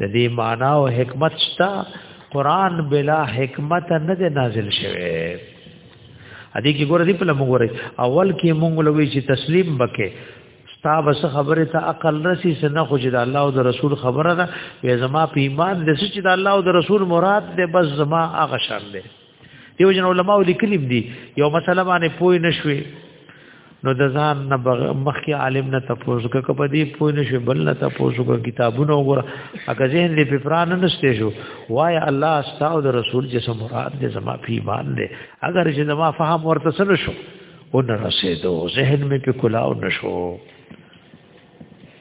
د دې معنا او حکمت شته قران بلا حکمت نه دی نازل شوی ا دې کې ګوره دې په لمو ګوره اول کې مونږ لوي چې تسلیم بکې ستا بس خبره ته عقل رسی سنه خو چې د الله او د رسول خبره ده وې زما په ایمان د سچ د الله او د رسول مراد دې بس زما هغه شان دی دیو جن علماء لیکلی دي یو مسله باندې پوی نشوي نو د ځان نه مخکې عالم نه تپوس که په دې پوی نشوي بل نه تپوس که کتابونه وګوره اګه ذهن دې په پران نه نشته شو وای الله استاو د رسول چې سم مراد دې زما په ایمان دې اگر چې زما فهم ورته سره شو او نه رسیدو ذهن مې په کلاو نشو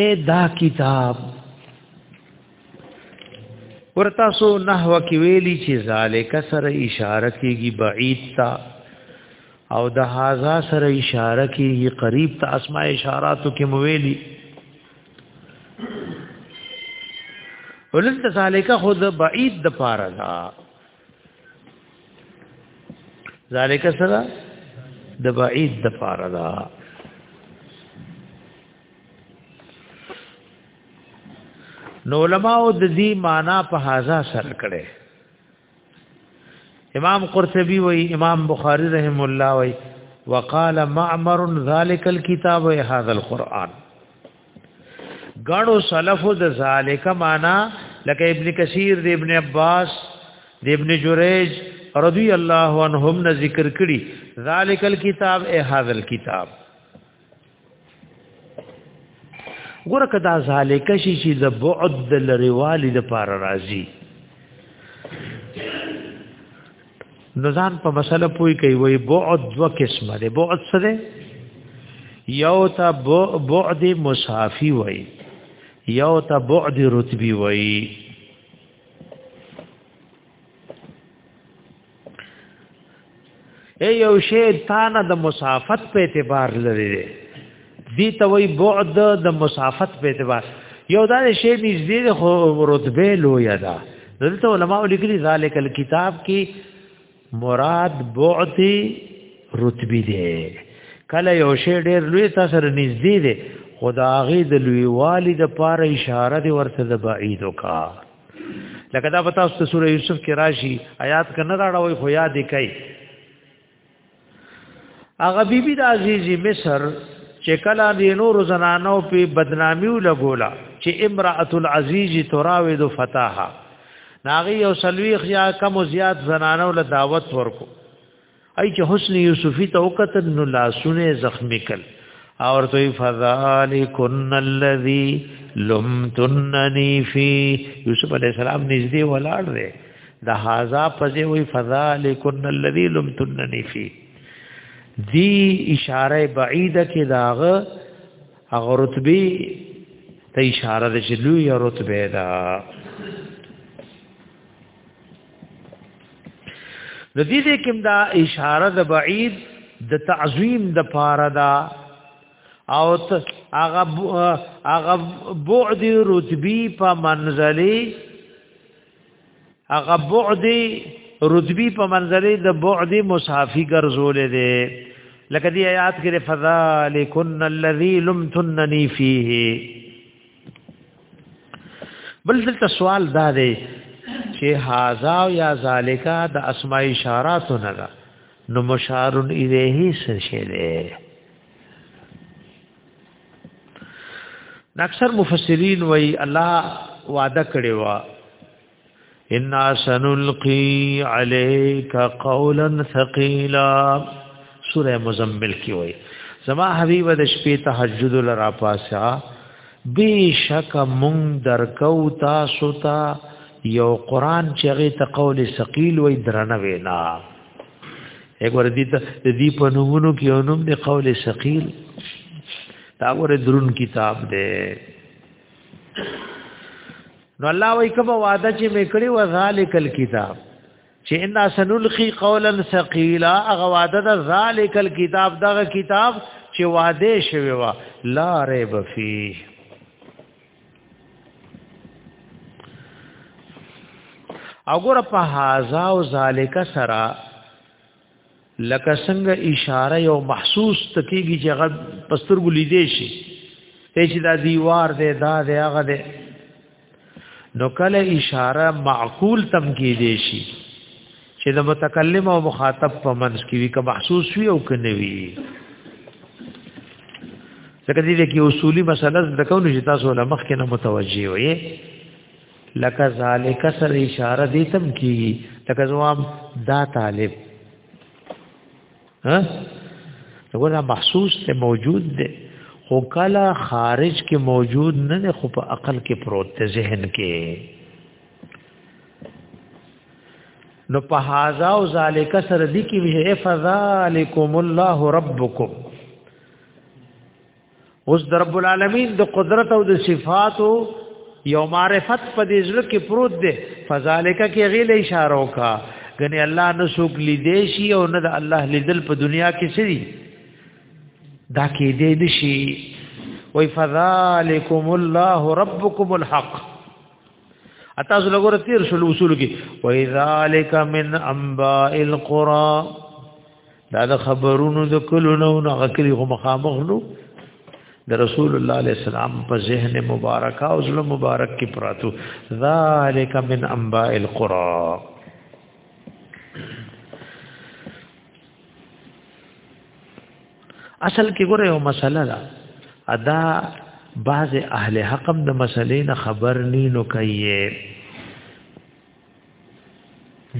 اے دا کتاب ورتا سو نحو کې ویلي چې ذالک سره اشاره کیږي بعید تا او د هاذا سره اشاره کیږي قریب ته اسماء اشاراتو کې مویلي ولنت ذالک خود بعید د پاره دا ذالک سره د بعید د پاره دا نو علماء د دې معنا په هاذا سره کړي امام قرطبي وای امام بخاری رحم الله وای وقال معمر ذلك الكتاب هذا القرآن غنو سلف د ذالک معنا لکه ابن کثیر د ابن عباس د ابن جریج رضی الله عنهم نه ذکر کړي ذالک الكتاب ای هاذ الكتاب ګوره کدا ذالک شي چې د بعد د لريوالي د پار راضي نو ځان په مسله پوي کوي وي بعد دو قسمه ده بعد څه ده یو ته بعد مسافي وي یو ته بعد رتبي وي اے یو شی تانه د مسافت په اعتبار لري دی ته وی بعد د مسافت په اعتبار یو دا شی نږدې خو رتبه لوی ده دلته علما لیکلي ذالک الكتاب کې مراد بعد رتبه دی کله یو شی ډیر لوی تاسو نږدې دی خداغي د لوی والی د پاره اشاره دی ورته د بعید وکا لکه دا پتا ست سوره یوسف کې راشي آیات کنه راړوي خو یاد کوي هغه بیبي د عزیزي مصر چې کله د نور زنانو په بدنامیو لګولا چې امراه العزیز تراود فتاها ناغي او سلویخ یا کم زیات زنانو له دعوت ورکو ای چې حسن یوسفی ته وکت نو لاسونه زخمی کل او ورته فذالکن الذی لمتننی فی یوسف علی السلام نږدې ولاړ دی د هاذا پځې وی فذالکن الذی لم تننی فی دی اشاره بعیده کې داغه هغه رتبه ته اشاره د جلو یا رتبه دا د دې دې کوم دا اشاره د بعید د تعظیم د پاره دا او هغه هغه بعد رتبی په منزلي هغه بعد رتبی په منځلې د بعد مصحفي ګرځولې دي لکه دی آیات کې فذالکن الذی لمتننی فیه بل دلته سوال دا دی چې هاذا یا ذالکا د اسماء اشارات نه ده نو مشار الیه څه شی دی اکثر مفسرین وای الله وعده کړی و ان سنلقي عليك قولا ثقيلا سوره مزمل کی وای زما حبیب د شپې تهجد لرا پاسا بیشک مون درکو تاسو ته یو قران چې هغه ته قول ثقيل وای درنه وینا اګور دې ته دې په نومونو کې یو نوم دی قول ثقيل دا ګوره درون کتاب دی نو الله وای کبه وعده چې مې کړی و ذالک الكتاب چې ان سنلقي قولا ثقيلا اغه وعده د ذالک الكتاب دغه کتاب چې وعده شوی و لا ريب فيه او ګور په هاذا او ذالک سرا لکه څنګه اشاره یو محسوس تکیږي چې غد پسترګو لیدې شي ته چې دا دیوار دی دا دی هغه دی نو کله اشاره معقول تم کیږي شي چې د متکلم او مخاطب په منځ کې وي که محسوس وي او که نه وي ځکه دې کې اصولي مسله د کوم چې تاسو له مخ کې نه متوجي وي لکه ذالک سر اشاره دې تم کی لکه زوام دا طالب ها وګوره محسوس ته موجود دی خو کله خارج کې موجود نه خو په عقل کې پروت ذهن کې نو په هاذا او ذالک سره دی کې وی فذالکم الله ربکم اوس د رب العالمین د قدرت او د صفاتو یو معرفت په دې ځل کې پروت دی فذالک کې غیل اشاره وکا غني الله نو سوق لیدې شي او نه د الله لیدل په دنیا کې سری دا کې دې نشي وای فذالکم الله ربکم الحق اته زله ګور تیر شل اصول کې وای ذالک من انباء القرى دا د خبرونو د کلو نو نه غکلی غو مخامخ نو د رسول الله علیه السلام په ذهن مبارک او زله مبارک کې پراتو ذالک من انباء القرى اصل کې ګوره یو مسله ده ادا بعض اهل حق هم د مسلې نه خبر ني نو کوي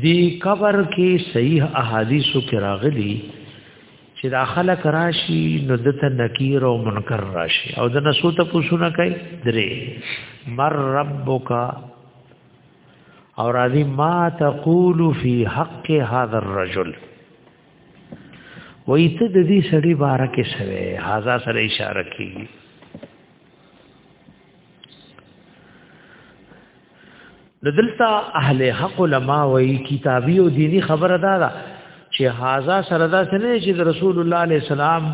دی قبر کې صحیح احادیثو کې راغلي چې دا خلک راشي نو دته نکیر او منکر راشي او د نسو ته پوښونه کوي درې مر ربک او راضی ما تقول فی حق هذا الرجل وای ته د دې سړي باره کې سوي هاذا سره اشاره کوي د دلته اهل حق علما وای کتابي او دینی خبره ده دا چې هاذا سره دا سره چې رسول الله عليه السلام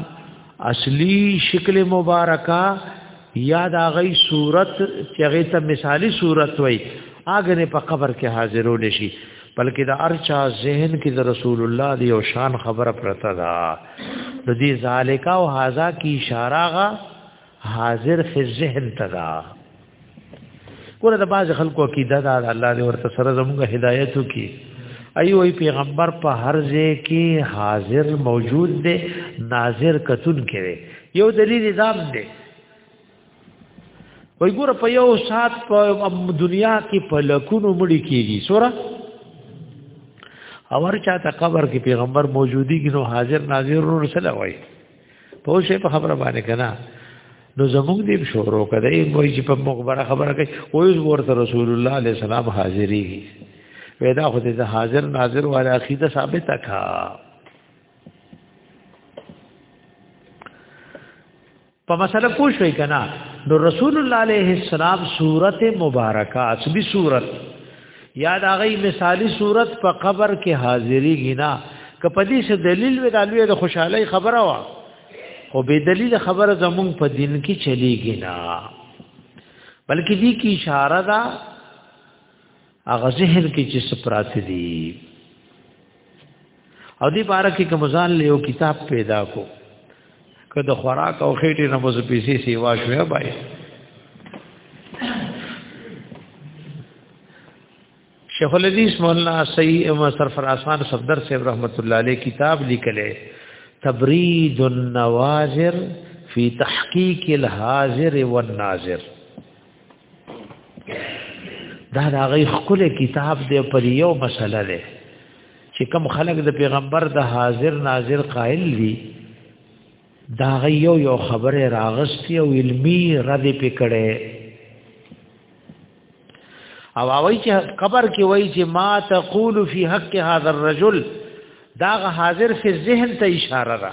اصلي شکل مبارکه یا دا غي صورت چې هغه ته مثالی صورت وای هغه نه په قبر کې حاضرول شي بلکې دا ارچا ذهن کې د رسول الله دی او شان خبره پرته ده د دې ذالکا او هاذا کی اشاره غا حاضر فی ذهن تدا ګوره د باز خلکو عقیده دا الله دې ورته سره زموږ هدایت وکي ایو ای پیغمبر په هر ځای کې حاضر موجود دی ناظر کتون کړي یو دلیل دام دی وای ګور په یو سات په دنیا کې په لکونو مړی کیږي سورہ اور چاته قبر کې پیغمبر موجودی کې نو حاضر ناظر رسول وای په شی په خبره باندې کنا نو زموږ دې شورو کده ای وای چې په مخبره خبره کوي وای ورته رسول الله علیه السلام حاضری ودا خو دې حاضر ناظر والا عقیده ثابته کا په مسله پوه شوي کنه نو رسول الله عليه السلام صورت مبارکه اصلي صورت یاد هغه مثالی صورت په قبر کې حاضری غنا کپدی سے دلیل وی دالوی د خوشحالی خبره وا او به دلیل خبره زمون په دین کې چلیږي نه بلکې دې کې اشاره ده هغه ذهن کې چې سپرات دي او دې بار کې کوم ځان له یو کتاب پیدا کو که د خوراک او خېټې نه مزه پیسې سیوا شوې بای شیخ الحدیث مولانا سید امام سرفراز خان صفدر صاحب رحمت الله علیه کتاب لیکلې تبرید النوازر فی تحقیق الحاضر والناظر دا د هغه خپل کتاب دی پر یو مسله ده چې کم خلق د پیغمبر د حاضر ناظر قائل دي دا غي یو یو خبره راغستی او علمی رد پکړه او وای چې قبر کې وای چې ما تقول فی حق هذا الرجل دا حاضر فی ذهن ته اشاره ده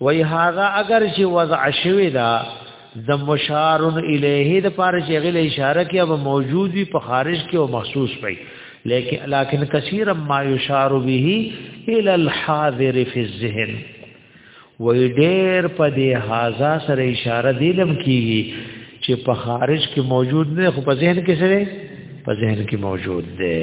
وای هاذا اگر چې وضع شوی دا د مشار الیه د پاره چې غل اشاره کې او موجود وي په خارج کې او محسوس وي لیکن لکن کثیر ما یشار به الی الحاضر فی الذهن وای ډیر په دې هاذا سره اشاره دی لم کیږي چې په خارج کې موجود نه خو په ذهن کې سره په ذهن کې موجود دی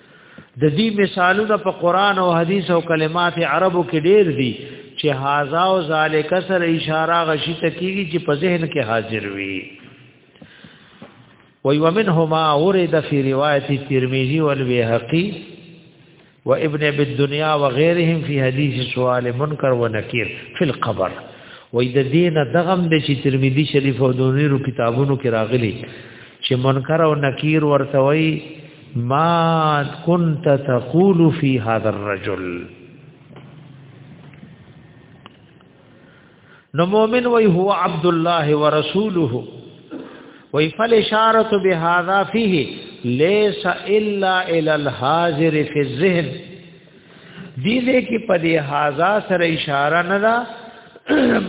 د دې مثالونه په قران او حدیث او کلمات عربو کې ډېر دي چې هاذا او ذالک سره اشاره غشي تکیږي چې په ذهن کې حاضر وي وی ومنهما ورد فی روایت ترمذی والبیهقی و ابن ابي الدنيا وغيرهم في حديث سوال منکر و نکیر فی القبر و د دین دغم د چې ترمذی شریف او دونیرو کتابونو کې راغلي چې منکر او نکیر ورته وی ما كنت تقول في هذا الرجل نو مؤمن وی هو عبد الله ورسوله وی فالاشاره بهذا فيه ليس الا الى الحاضر في الذهن دې دې کې په دې هاذا سره اشاره نه ده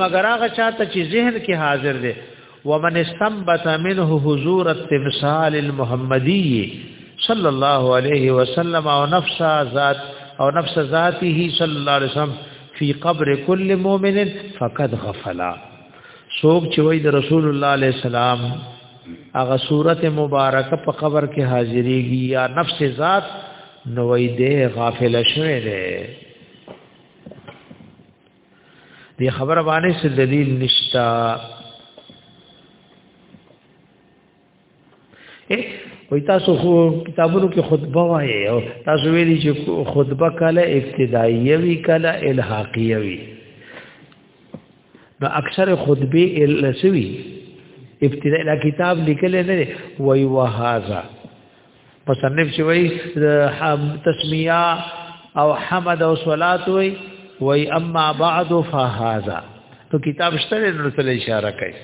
مگر هغه چاته چې ذهن کې حاضر دی ومن استنبت منه حضور التمثال المحمدي صلى الله عليه وسلم او نفس ذات او نفس ذاته صلى الله عليه وسلم في قبر كل مؤمن فقد غفلا سوق چې وای د رسول الله عليه السلام هغه صورت مبارکه په قبر کې حاضرېږي یا نفس ذات نوې دې غافل شوه دې دی خبره باندې څه دلیل نشتا وای تاسو خو کتابونو کې خطبه وایي او تاسو ویلي چې خطبه کله ابتدایي وی کله الحاقي وی نو اکثر خطبه السوي ابتدایي کتاب لیکل نه وای وهذا مصنف چې وای تسمیه او حمد او صلات وای وای اما بعد فهذا تو کتاب شته نو ته اشاره کوي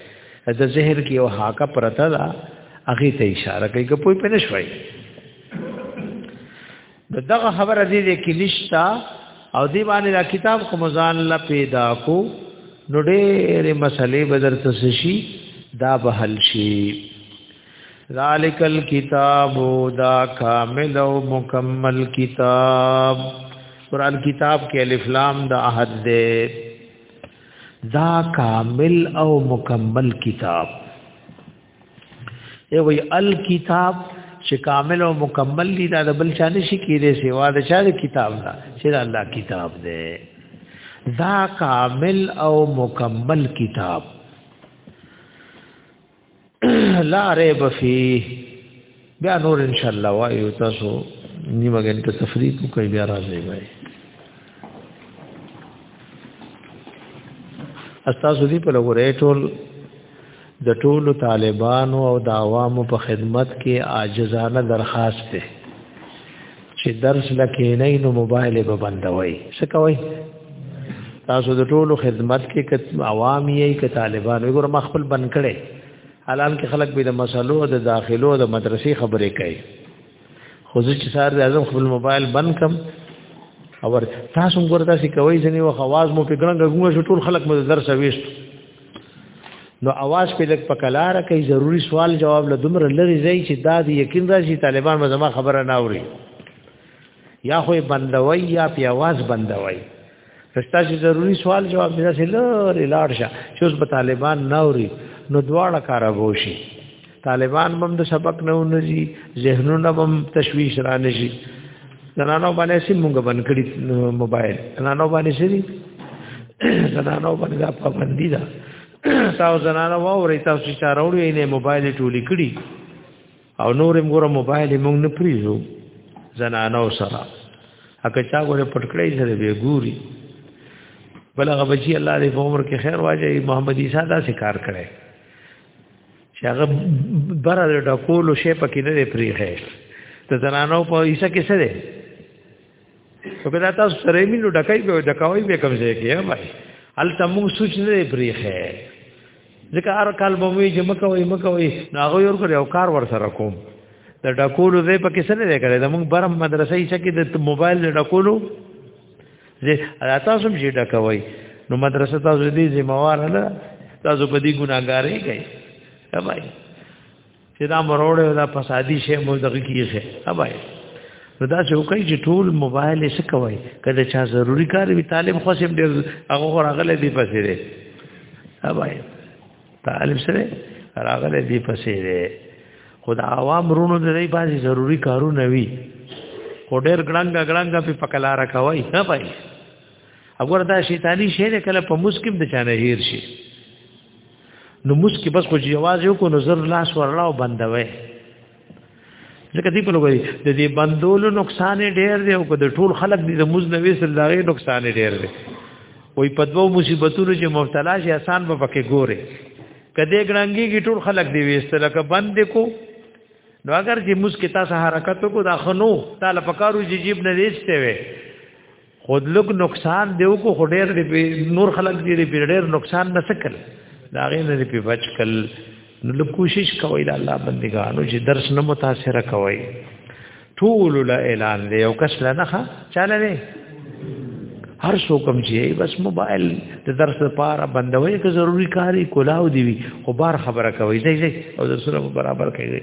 د زهر کې او حاکه پرته دا هغه ته اشاره کوي که پوي پنه شوي دغه خبر دې دې کې نشتا او دی باندې دا کتاب کوم ځان لا پیدا کو نو ډېرې مسلې بدر تسشي دا به حل شي ذالک الكتاب دا کامل او مکمل کتاب قران کتاب کې الف لام د عهد ده دا کامل او مکمل کتاب ای وی الکتاب چې کامل او مکمل دي دا د بل چا نشي کېږي سوا د چا د کتاب دا چې د الله کتاب ده دا کامل او مکمل کتاب لا ریب فی بیا نور ان شاء الله وایو تاسو نیمه ګنټه تفریق کوي بیا راځي وای استاسو دی په لګورې ټول د ټولو طالبانو او د عوامو په خدمت کې عاجزانه درخواست ده چې درس لکه نه نو موبایل به بندوي څه کوي تاسو د ټولو خدمت کې کت عوامي یې ک طالبان وګوره ما خپل بن کړي حلال کې خلک به د مسلو د داخلو د مدرسې خبرې کوي خو ځکه چې سار د اعظم خپل موبایل بند کم اور تاسو ګوردا سي کوي ځنی و خواز مو په ګړنګ غوښه ټول خلک مو درس وېست نو اواز په لک په کلار کوي ضروری سوال جواب له دومره لري ځای چې دا دی یقین راشي طالبان به زما خبره نه اوري یا خو بندوي یا په اواز بندوي رستا چې ضروری سوال جواب دې سره لري لاړ شه چې اوس په طالبان نه اوري نو دواړه کار ووشي طالبان بم د سبق نه ونځي ذهنونه بم تشويش را نشي زنانو باندې سي مونږ بن کړی موبایل زنانو باندې سي زنانو باندې دا پابندي ده تاسو زنانو ووري تاسو چې راوړي نه موبایل ټولې کړی او نور موږ موبایل موږ نه پریزو زنانو سره اګه چا غره پټکړې سره به ګوري بلغه بچی الله دې په عمر کې خیر واجه محمد عیسی دا سکار کړي چې هغه بره د ډکولو شی پکې نه دی پریخې د زنانو په حصہ کې څه دی او کدا تاسو سره مينو ډکای به ډکاوي به کم ځای کې وای ال تمو سوچ نه دی پریخې ځکه هر کال به وي چې مکوي مکوي نو هغه ور کړی او کار ور سره کوم د ډکولو ځای پکې څه نه دی کړی د موږ برم مدرسې چې د موبایل د ډکولو زه تاسو هم جیډه کوي نو مدرسه تاسو دې ذمہوار نه تاسو په دې ګناګارې کوي اوبای چې دا مروړې دا فسادي شی مو دغه کیږي اوبای نو دا چې وکړي چې ټول موبایل یې څه کوي کله چې ضروری کار وي طالب خو سم ډېر هغه راغله دی پسې دی اوبای دا الف سره راغله دی پسې ده خدا عوام رونو د دې بازي ضروری کارونه وی خو ډېر ګړنګ ګړنګ په پکلار کوي نه پای اگر دا شیطانی شهر کله په مسکم د چانه هیر شي نو مسکی بس خو جواز یو کو نظر لاس ورلاو بندوي ځکه دی په لوګي د دې بندولو نقصان ډېر دی او د ټول خلک د موز نوې سره دغه نقصان ډېر دی وې په دوو مصیبتونو چې مبتلا شي آسان به پکې ګوره کده ګړنګي کی ټول خلک دی وېست لکه بند کو نو اگر چې موز کې تاسو حرکت کو دا خنو تعالی پکارو جیب نه دیسته وي خود لوګ نقصان دیو کو خډیر دی په نور خلق دی په ډیر نقصان نه سکل دا غي نه په بچ کل نو کوشش کوي دا الله بندګانو چې درس نه متاثر کوي ټول لا اعلان دی او کس لا نه چاله دی هر څو کم چې بس موبایل د درس لپاره بندوي که ضروری کاری کولاو دی وي خو بار خبره کوي ځي ځي او درسونه برابر کوي